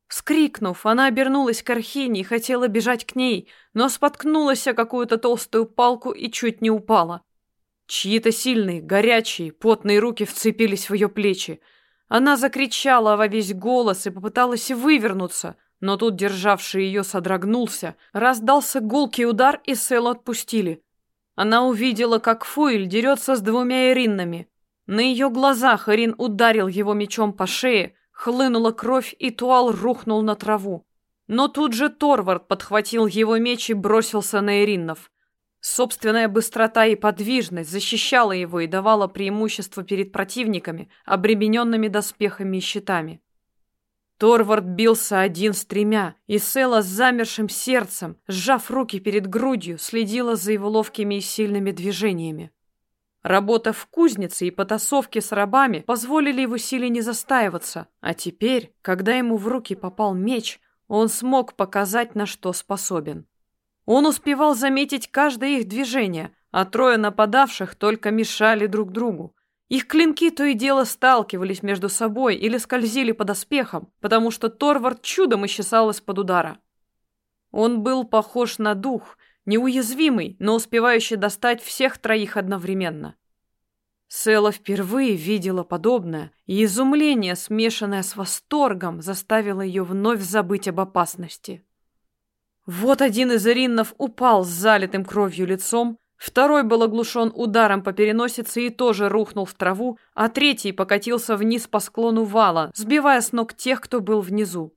Вскрикнув, она обернулась к Архине и хотела бежать к ней, но споткнулась о какую-то толстую палку и чуть не упала. Чьи-то сильные, горячие, потные руки вцепились в ее плечи. Она закричала во весь голос и попыталась вывернуться, но тут державший ее содрогнулся, раздался гулкий удар, и Селу отпустили. Она увидела, как Фуэль дерется с двумя Эриннами. На ее глазах Эрин ударил его мечом по шее, хлынула кровь, и Туал рухнул на траву. Но тут же Торвард подхватил его меч и бросился на Эриннов. Собственная быстрота и подвижность защищала его и давала преимущество перед противниками, обремененными доспехами и щитами. Торвард бился один с тремя, и Села с замершим сердцем, сжав руки перед грудью, следила за его ловкими и сильными движениями. Работа в кузнице и потасовки с рабами позволили его силе не застаиваться, а теперь, когда ему в руки попал меч, он смог показать, на что способен. Он успевал заметить каждое их движение, а трое нападавших только мешали друг другу. Их клинки то и дело сталкивались между собой или скользили под оспехом, потому что Торвард чудом исчесал из-под удара. Он был похож на дух, неуязвимый, но успевающий достать всех троих одновременно. Села впервые видела подобное, и изумление, смешанное с восторгом, заставило ее вновь забыть об опасности. Вот один из Ириннов упал с залитым кровью лицом, второй был оглушен ударом по переносице и тоже рухнул в траву, а третий покатился вниз по склону вала, сбивая с ног тех, кто был внизу.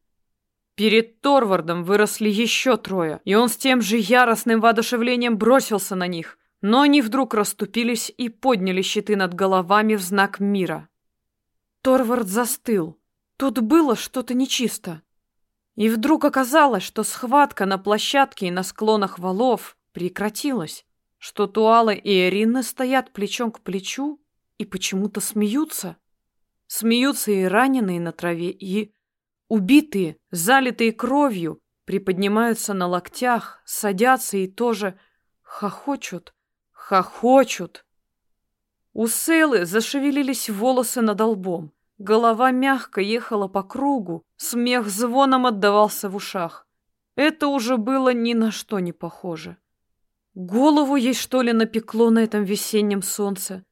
Перед Торвардом выросли еще трое, и он с тем же яростным воодушевлением бросился на них, но они вдруг расступились и подняли щиты над головами в знак мира. Торвард застыл. Тут было что-то нечисто. И вдруг оказалось, что схватка на площадке и на склонах валов прекратилась, что Туала и Эринна стоят плечом к плечу и почему-то смеются. Смеются и раненые на траве, и убитые, залитые кровью, приподнимаются на локтях, садятся и тоже хохочут, хохочут. У Селы зашевелились волосы над лбом. Голова мягко ехала по кругу, смех звоном отдавался в ушах. Это уже было ни на что не похоже. Голову ей, что ли, напекло на этом весеннем солнце?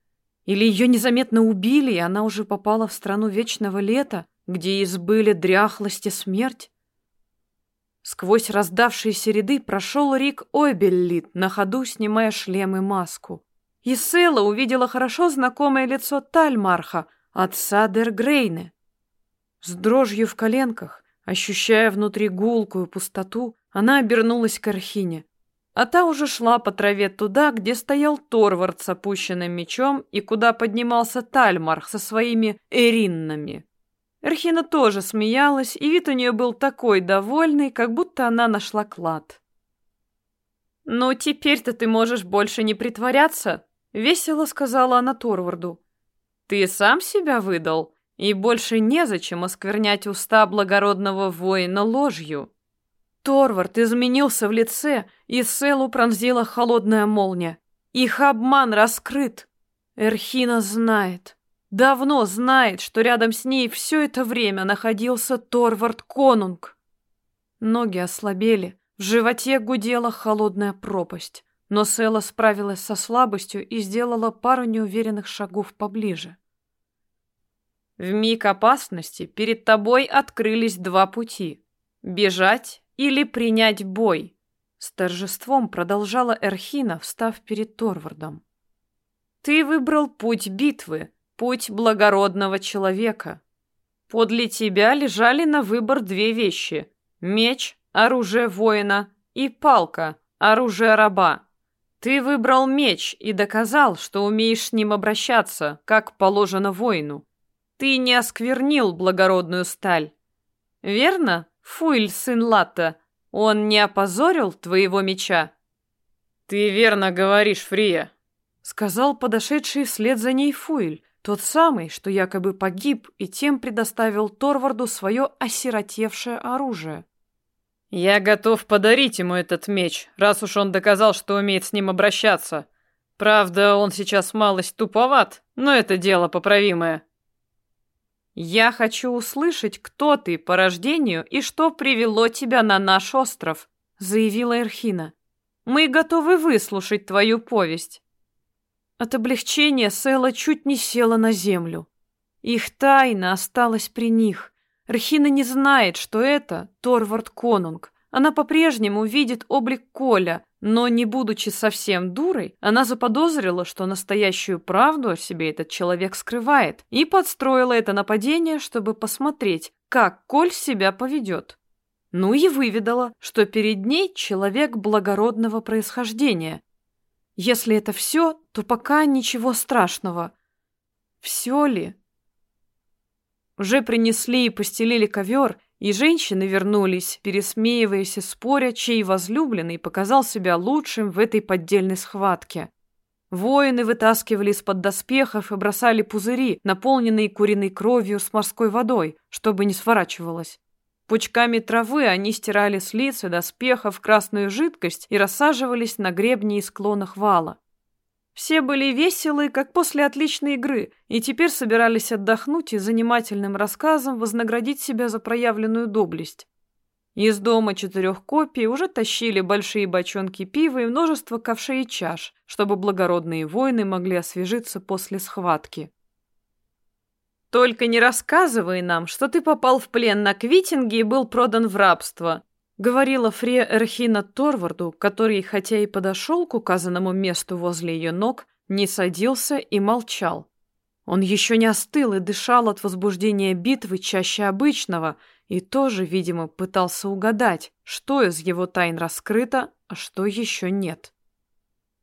Или ее незаметно убили, и она уже попала в страну вечного лета, где избыли дряхлость и смерть? Сквозь раздавшиеся ряды прошел Рик Ойбеллит, на ходу снимая шлем и маску. И Села увидела хорошо знакомое лицо Тальмарха, отца Дергрейны. С дрожью в коленках, ощущая внутри гулкую пустоту, она обернулась к Архине. А та уже шла по траве туда, где стоял Торвард с опущенным мечом и куда поднимался Тальмарх со своими эриннами. Эрхина тоже смеялась, и вид у нее был такой довольный, как будто она нашла клад. «Ну, теперь-то ты можешь больше не притворяться», — весело сказала она Торварду. Ты сам себя выдал, и больше незачем осквернять уста благородного воина ложью. Торвард изменился в лице, и Селу пронзила холодная молния. Их обман раскрыт. Эрхина знает, давно знает, что рядом с ней все это время находился Торвард Конунг. Ноги ослабели, в животе гудела холодная пропасть. Но Села справилась со слабостью и сделала пару неуверенных шагов поближе. В миг опасности перед тобой открылись два пути — бежать или принять бой. С торжеством продолжала Эрхина, встав перед Торвардом. Ты выбрал путь битвы, путь благородного человека. Подле тебя лежали на выбор две вещи — меч, оружие воина, и палка, оружие раба. Ты выбрал меч и доказал, что умеешь с ним обращаться, как положено воину. Ты не осквернил благородную сталь. Верно, Фуйль, сын Латта? Он не опозорил твоего меча? Ты верно говоришь, Фрия, сказал подошедший вслед за ней Фуйль, тот самый, что якобы погиб и тем предоставил Торварду свое осиротевшее оружие. Я готов подарить ему этот меч, раз уж он доказал, что умеет с ним обращаться. Правда, он сейчас малость туповат, но это дело поправимое. Я хочу услышать, кто ты по рождению и что привело тебя на наш остров, заявила Эрхина. Мы готовы выслушать твою повесть. От облегчения Села чуть не села на землю. Их тайна осталась при них. Рхина не знает, что это Торвард Конунг. Она по-прежнему видит облик Коля, но, не будучи совсем дурой, она заподозрила, что настоящую правду о себе этот человек скрывает, и подстроила это нападение, чтобы посмотреть, как Коль себя поведет. Ну и выведала, что перед ней человек благородного происхождения. Если это все, то пока ничего страшного. Все ли? Уже принесли и постелили ковер, и женщины вернулись, пересмеиваясь и споря, чей возлюбленный показал себя лучшим в этой поддельной схватке. Воины вытаскивали из-под доспехов и бросали пузыри, наполненные куриной кровью с морской водой, чтобы не сворачивалось. Пучками травы они стирали с лиц и доспехов красную жидкость и рассаживались на гребне и склонах вала. Все были веселы, как после отличной игры, и теперь собирались отдохнуть и занимательным рассказом вознаградить себя за проявленную доблесть. Из дома четырех копий уже тащили большие бочонки пива и множество ковшей и чаш, чтобы благородные воины могли освежиться после схватки. «Только не рассказывай нам, что ты попал в плен на Квитинге и был продан в рабство», говорила Фрея Эрхина Торварду, который, хотя и подошел к указанному месту возле ее ног, не садился и молчал. Он еще не остыл и дышал от возбуждения битвы чаще обычного, и тоже, видимо, пытался угадать, что из его тайн раскрыто, а что еще нет.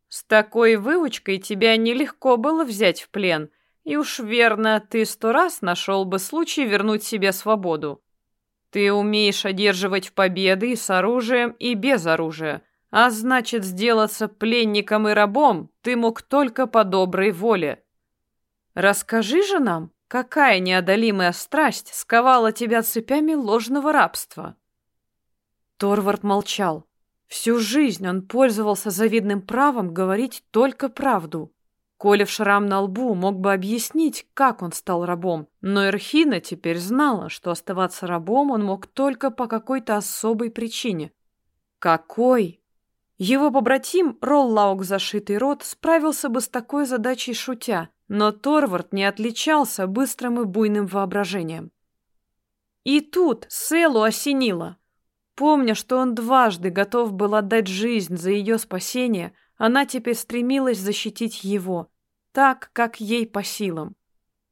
«С такой выучкой тебя нелегко было взять в плен», и уж верно, ты сто раз нашел бы случай вернуть себе свободу. Ты умеешь одерживать победы и с оружием, и без оружия, а значит, сделаться пленником и рабом ты мог только по доброй воле. Расскажи же нам, какая неодолимая страсть сковала тебя цепями ложного рабства?» Торвард молчал. Всю жизнь он пользовался завидным правом говорить только правду. Колев шрам на лбу мог бы объяснить, как он стал рабом, но Эрхина теперь знала, что оставаться рабом он мог только по какой-то особой причине. Какой? Его побратим, Роллаук зашитый рот, справился бы с такой задачей шутя, но Торвард не отличался быстрым и буйным воображением. И тут Селу осенило. Помня, что он дважды готов был отдать жизнь за ее спасение, она теперь стремилась защитить его, так, как ей по силам.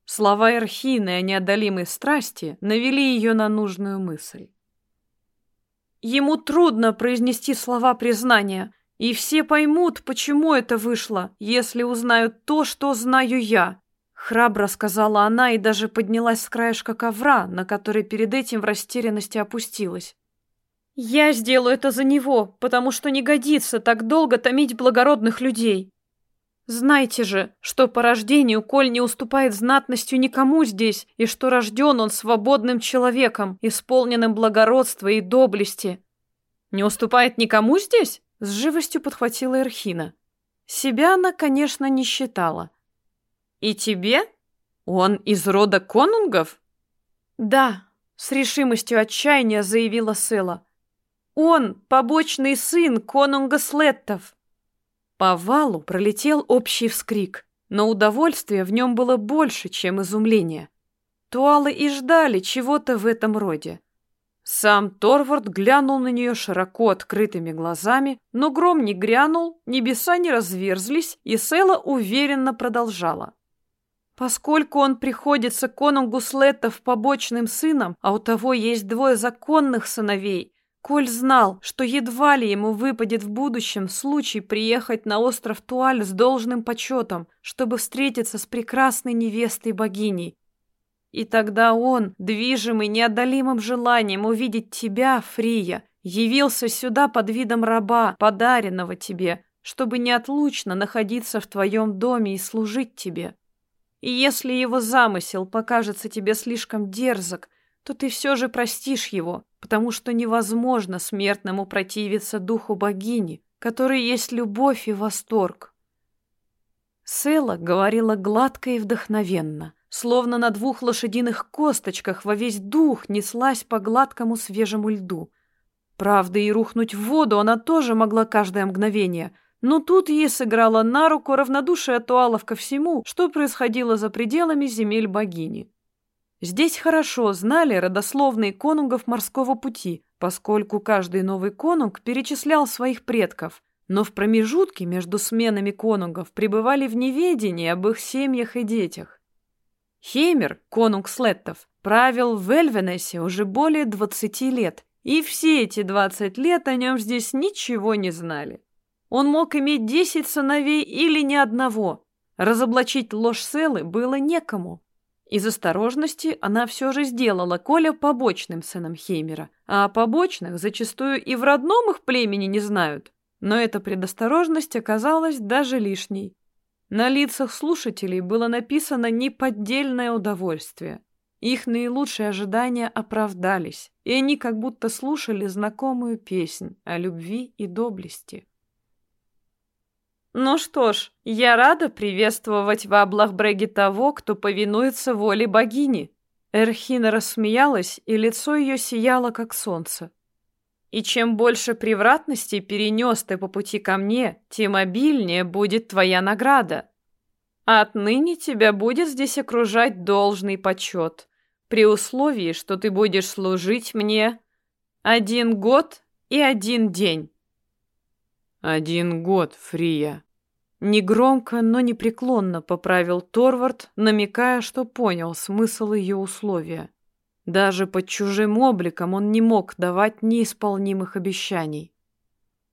Слова Эрхины о неодолимой страсти навели ее на нужную мысль. Ему трудно произнести слова признания, и все поймут, почему это вышло, если узнают то, что знаю я. Храбро сказала она и даже поднялась с краешка ковра, на который перед этим в растерянности опустилась. Я сделаю это за него, потому что не годится так долго томить благородных людей. Знайте же, что по рождению Коль не уступает знатностью никому здесь, и что рожден он свободным человеком, исполненным благородства и доблести. Не уступает никому здесь? С живостью подхватила Эрхина. Себя она, конечно, не считала. И тебе? Он из рода конунгов? Да, с решимостью отчаяния заявила Села. Он побочный сын конунга Слеттов. По валу пролетел общий вскрик, но удовольствия в нем было больше, чем изумления. Туалы и ждали чего-то в этом роде. Сам Торвард глянул на нее широко открытыми глазами, но гром не грянул, небеса не разверзлись, и Села уверенно продолжала. Поскольку он приходится конунгу Слеттов побочным сыном, а у того есть двое законных сыновей, Коль знал, что едва ли ему выпадет в будущем случай приехать на остров Туаль с должным почетом, чтобы встретиться с прекрасной невестой богиней. И тогда он, движимый неодолимым желанием увидеть тебя, Фрия, явился сюда под видом раба, подаренного тебе, чтобы неотлучно находиться в твоем доме и служить тебе. И если его замысел покажется тебе слишком дерзок, то ты все же простишь его, потому что невозможно смертному противиться духу богини, который есть любовь и восторг. Села говорила гладко и вдохновенно, словно на двух лошадиных косточках во весь дух неслась по гладкому свежему льду. Правда, и рухнуть в воду она тоже могла каждое мгновение, но тут ей сыграла на руку равнодушие туалов ко всему, что происходило за пределами земель богини. Здесь хорошо знали родословные конунгов морского пути, поскольку каждый новый конунг перечислял своих предков, но в промежутке между сменами конунгов пребывали в неведении об их семьях и детях. Хеймер, конунг Слеттов, правил в Эльвенесе уже более 20 лет, и все эти 20 лет о нем здесь ничего не знали. Он мог иметь 10 сыновей или ни одного. Разоблачить ложь Селы было некому. Из осторожности она все же сделала Коля побочным сыном Хеймера, а побочных зачастую и в родном их племени не знают. Но эта предосторожность оказалась даже лишней. На лицах слушателей было написано неподдельное удовольствие. Их наилучшие ожидания оправдались, и они как будто слушали знакомую песнь о любви и доблести. Ну что ж, я рада приветствовать в Аблахбреге того, кто повинуется воле богини. Эрхина рассмеялась, и лицо ее сияло, как солнце. И чем больше превратностей перенес ты по пути ко мне, тем обильнее будет твоя награда. А отныне тебя будет здесь окружать должный почет, при условии, что ты будешь служить мне один год и один день. Один год, Фрия. Негромко, но непреклонно поправил Торвард, намекая, что понял смысл ее условия. Даже под чужим обликом он не мог давать неисполнимых обещаний.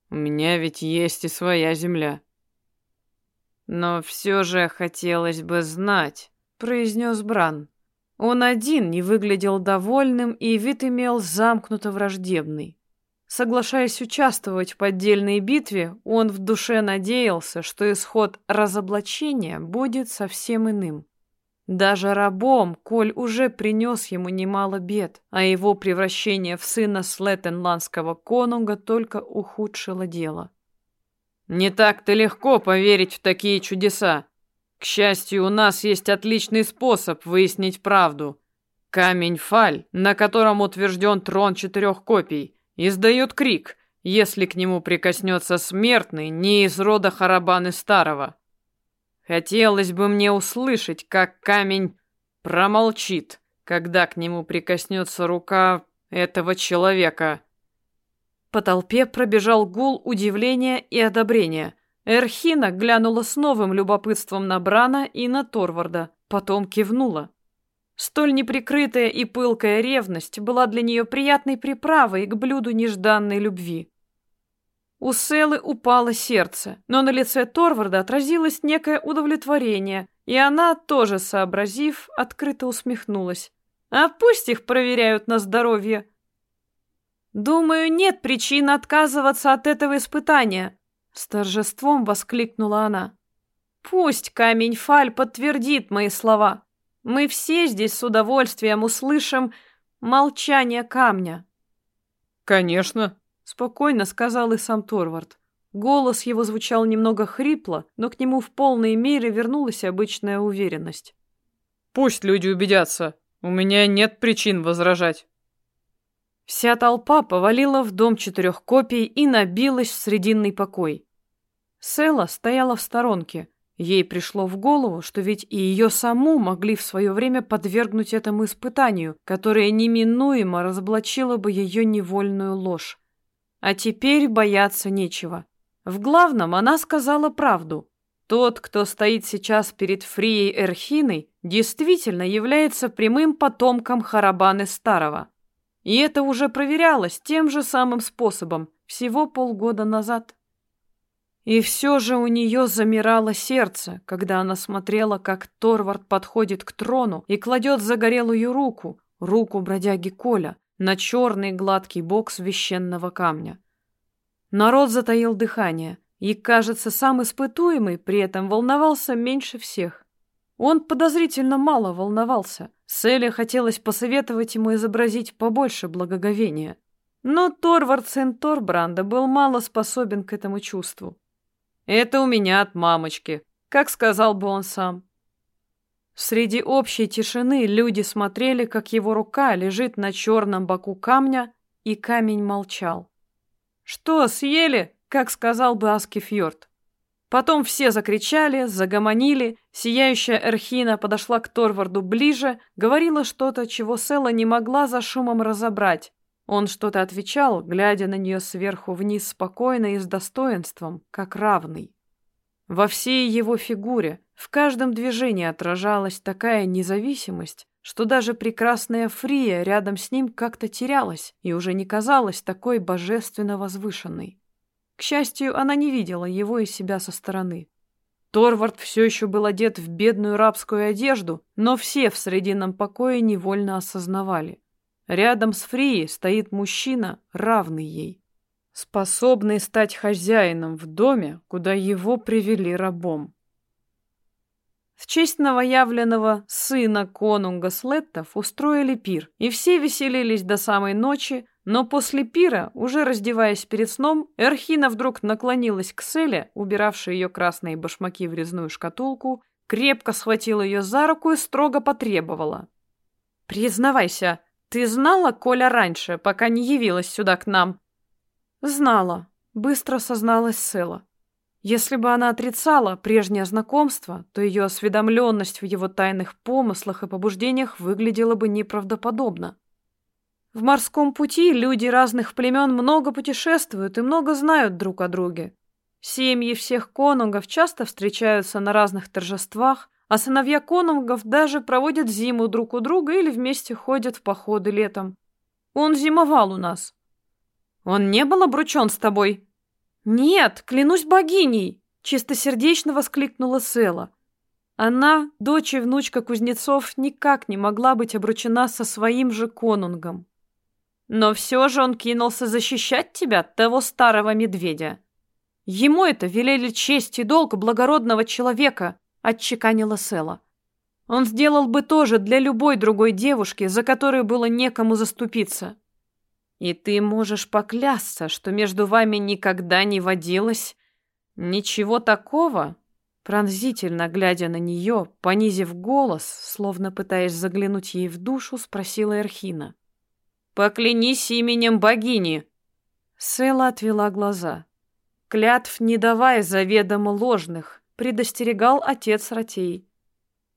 «У меня ведь есть и своя земля». «Но все же хотелось бы знать», — произнес Бран. Он один не выглядел довольным, и вид имел замкнуто враждебный. Соглашаясь участвовать в поддельной битве, он в душе надеялся, что исход разоблачения будет совсем иным. Даже рабом Коль уже принес ему немало бед, а его превращение в сына слеттенландского конунга только ухудшило дело. «Не так-то легко поверить в такие чудеса. К счастью, у нас есть отличный способ выяснить правду. Камень-фаль, на котором утвержден трон четырех копий, издает крик, если к нему прикоснется смертный не из рода Харабаны Старого. Хотелось бы мне услышать, как камень промолчит, когда к нему прикоснется рука этого человека. По толпе пробежал гул удивления и одобрения. Эрхина глянула с новым любопытством на Брана и на Торварда, потом кивнула. Столь неприкрытая и пылкая ревность была для нее приятной приправой к блюду нежданной любви. У Селы упало сердце, но на лице Торварда отразилось некое удовлетворение, и она, тоже сообразив, открыто усмехнулась. «А пусть их проверяют на здоровье». «Думаю, нет причин отказываться от этого испытания», — с торжеством воскликнула она. «Пусть камень Фаль подтвердит мои слова. Мы все здесь с удовольствием услышим молчание камня». «Конечно», Спокойно сказал и сам Торвард. Голос его звучал немного хрипло, но к нему в полной мере вернулась обычная уверенность. «Пусть люди убедятся. У меня нет причин возражать». Вся толпа повалила в дом четырех копий и набилась в срединный покой. Села стояла в сторонке. Ей пришло в голову, что ведь и ее саму могли в свое время подвергнуть этому испытанию, которое неминуемо разоблачило бы ее невольную ложь. А теперь бояться нечего. В главном она сказала правду. Тот, кто стоит сейчас перед Фрией Эрхиной, действительно является прямым потомком Харабаны Старого. И это уже проверялось тем же самым способом, всего полгода назад. И все же у нее замирало сердце, когда она смотрела, как Торвард подходит к трону и кладет загорелую руку, руку бродяги Коля, на черный гладкий бок священного камня. Народ затаил дыхание, и, кажется, сам испытуемый при этом волновался меньше всех. Он подозрительно мало волновался. Селе хотелось посоветовать ему изобразить побольше благоговения. Но Торвард сын Торбранда был мало способен к этому чувству. «Это у меня от мамочки», как сказал бы он сам. Среди общей тишины люди смотрели, как его рука лежит на черном боку камня, и камень молчал. «Что, съели?» как сказал бы Аскифьорд. Потом все закричали, загомонили, сияющая Эрхина подошла к Торварду ближе, говорила что-то, чего Села не могла за шумом разобрать. Он что-то отвечал, глядя на нее сверху вниз спокойно и с достоинством, как равный. Во всей его фигуре, в каждом движении отражалась такая независимость, что даже прекрасная Фрия рядом с ним как-то терялась и уже не казалась такой божественно возвышенной. К счастью, она не видела его и себя со стороны. Торвард все еще был одет в бедную рабскую одежду, но все в срединном покое невольно осознавали. Рядом с Фрией стоит мужчина, равный ей способный стать хозяином в доме, куда его привели рабом. В честь новоявленного сына конунга Слеттов устроили пир, и все веселились до самой ночи, Но после пира, уже раздеваясь перед сном, Эрхина вдруг наклонилась к Селе, убиравшей ее красные башмаки в резную шкатулку, крепко схватила ее за руку и строго потребовала. «Признавайся, ты знала Коля раньше, пока не явилась сюда к нам?» «Знала», — быстро созналась Села. Если бы она отрицала прежнее знакомство, то ее осведомленность в его тайных помыслах и побуждениях выглядела бы неправдоподобно. В морском пути люди разных племен много путешествуют и много знают друг о друге. Семьи всех конунгов часто встречаются на разных торжествах, а сыновья конунгов даже проводят зиму друг у друга или вместе ходят в походы летом. Он зимовал у нас. Он не был обручен с тобой? Нет, клянусь богиней! Чистосердечно воскликнула Села. Она, дочь и внучка кузнецов, никак не могла быть обручена со своим же конунгом. Но все же он кинулся защищать тебя, того старого медведя. Ему это велели честь и долг благородного человека, отчеканила Села. Он сделал бы тоже для любой другой девушки, за которую было некому заступиться. И ты можешь поклясться, что между вами никогда не водилось ничего такого? Пронзительно глядя на нее, понизив голос, словно пытаясь заглянуть ей в душу, спросила Эрхина. Поклянись именем богини!» Села отвела глаза. Клятв не давая заведомо ложных, предостерегал отец Ратей.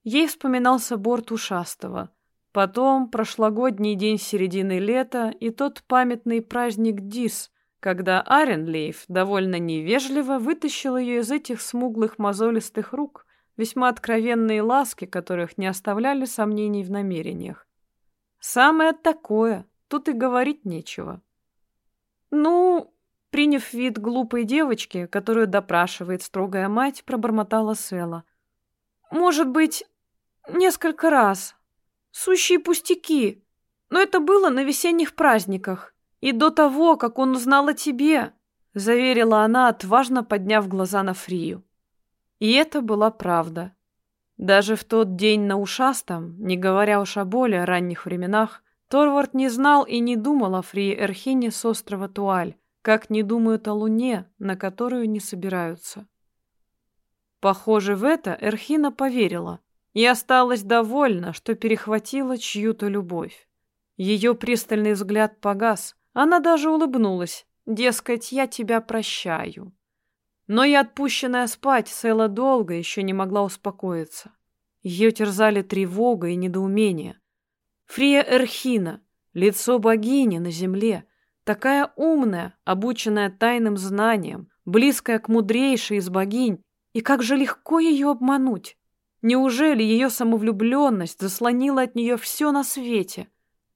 Ей вспоминался борт ушастого. Потом прошлогодний день середины лета и тот памятный праздник Дис, когда Аренлейф довольно невежливо вытащил ее из этих смуглых мозолистых рук, весьма откровенные ласки, которых не оставляли сомнений в намерениях. Самое такое, Тут и говорить нечего. Ну, приняв вид глупой девочки, которую допрашивает строгая мать, пробормотала Села. Может быть, несколько раз. Сущие пустяки. Но это было на весенних праздниках. И до того, как он узнал о тебе, заверила она, отважно подняв глаза на Фрию. И это была правда. Даже в тот день на ушастом, не говоря уж о более ранних временах, Торвард не знал и не думал о Фрии Эрхине с острова Туаль, как не думают о Луне, на которую не собираются. Похоже, в это Эрхина поверила и осталась довольна, что перехватила чью-то любовь. Ее пристальный взгляд погас, она даже улыбнулась, дескать, я тебя прощаю. Но и отпущенная спать Сэла долго еще не могла успокоиться. Ее терзали тревога и недоумение. Фрия Эрхина, лицо богини на земле, такая умная, обученная тайным знаниям, близкая к мудрейшей из богинь, и как же легко ее обмануть? Неужели ее самовлюбленность заслонила от нее все на свете?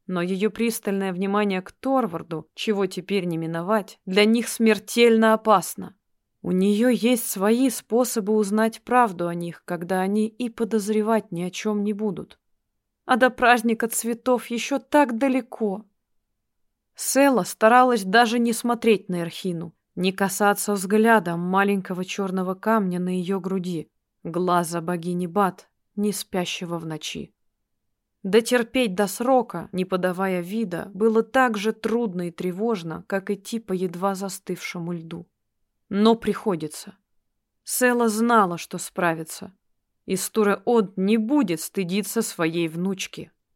Но ее пристальное внимание к Торварду, чего теперь не миновать, для них смертельно опасно. У нее есть свои способы узнать правду о них, когда они и подозревать ни о чем не будут а до праздника цветов еще так далеко. Села старалась даже не смотреть на Эрхину, не касаться взглядом маленького черного камня на ее груди, глаза богини Бат, не спящего в ночи. Дотерпеть до срока, не подавая вида, было так же трудно и тревожно, как идти по едва застывшему льду. Но приходится. Села знала, что справится. И Стуре-Од не будет стыдиться своей внучки.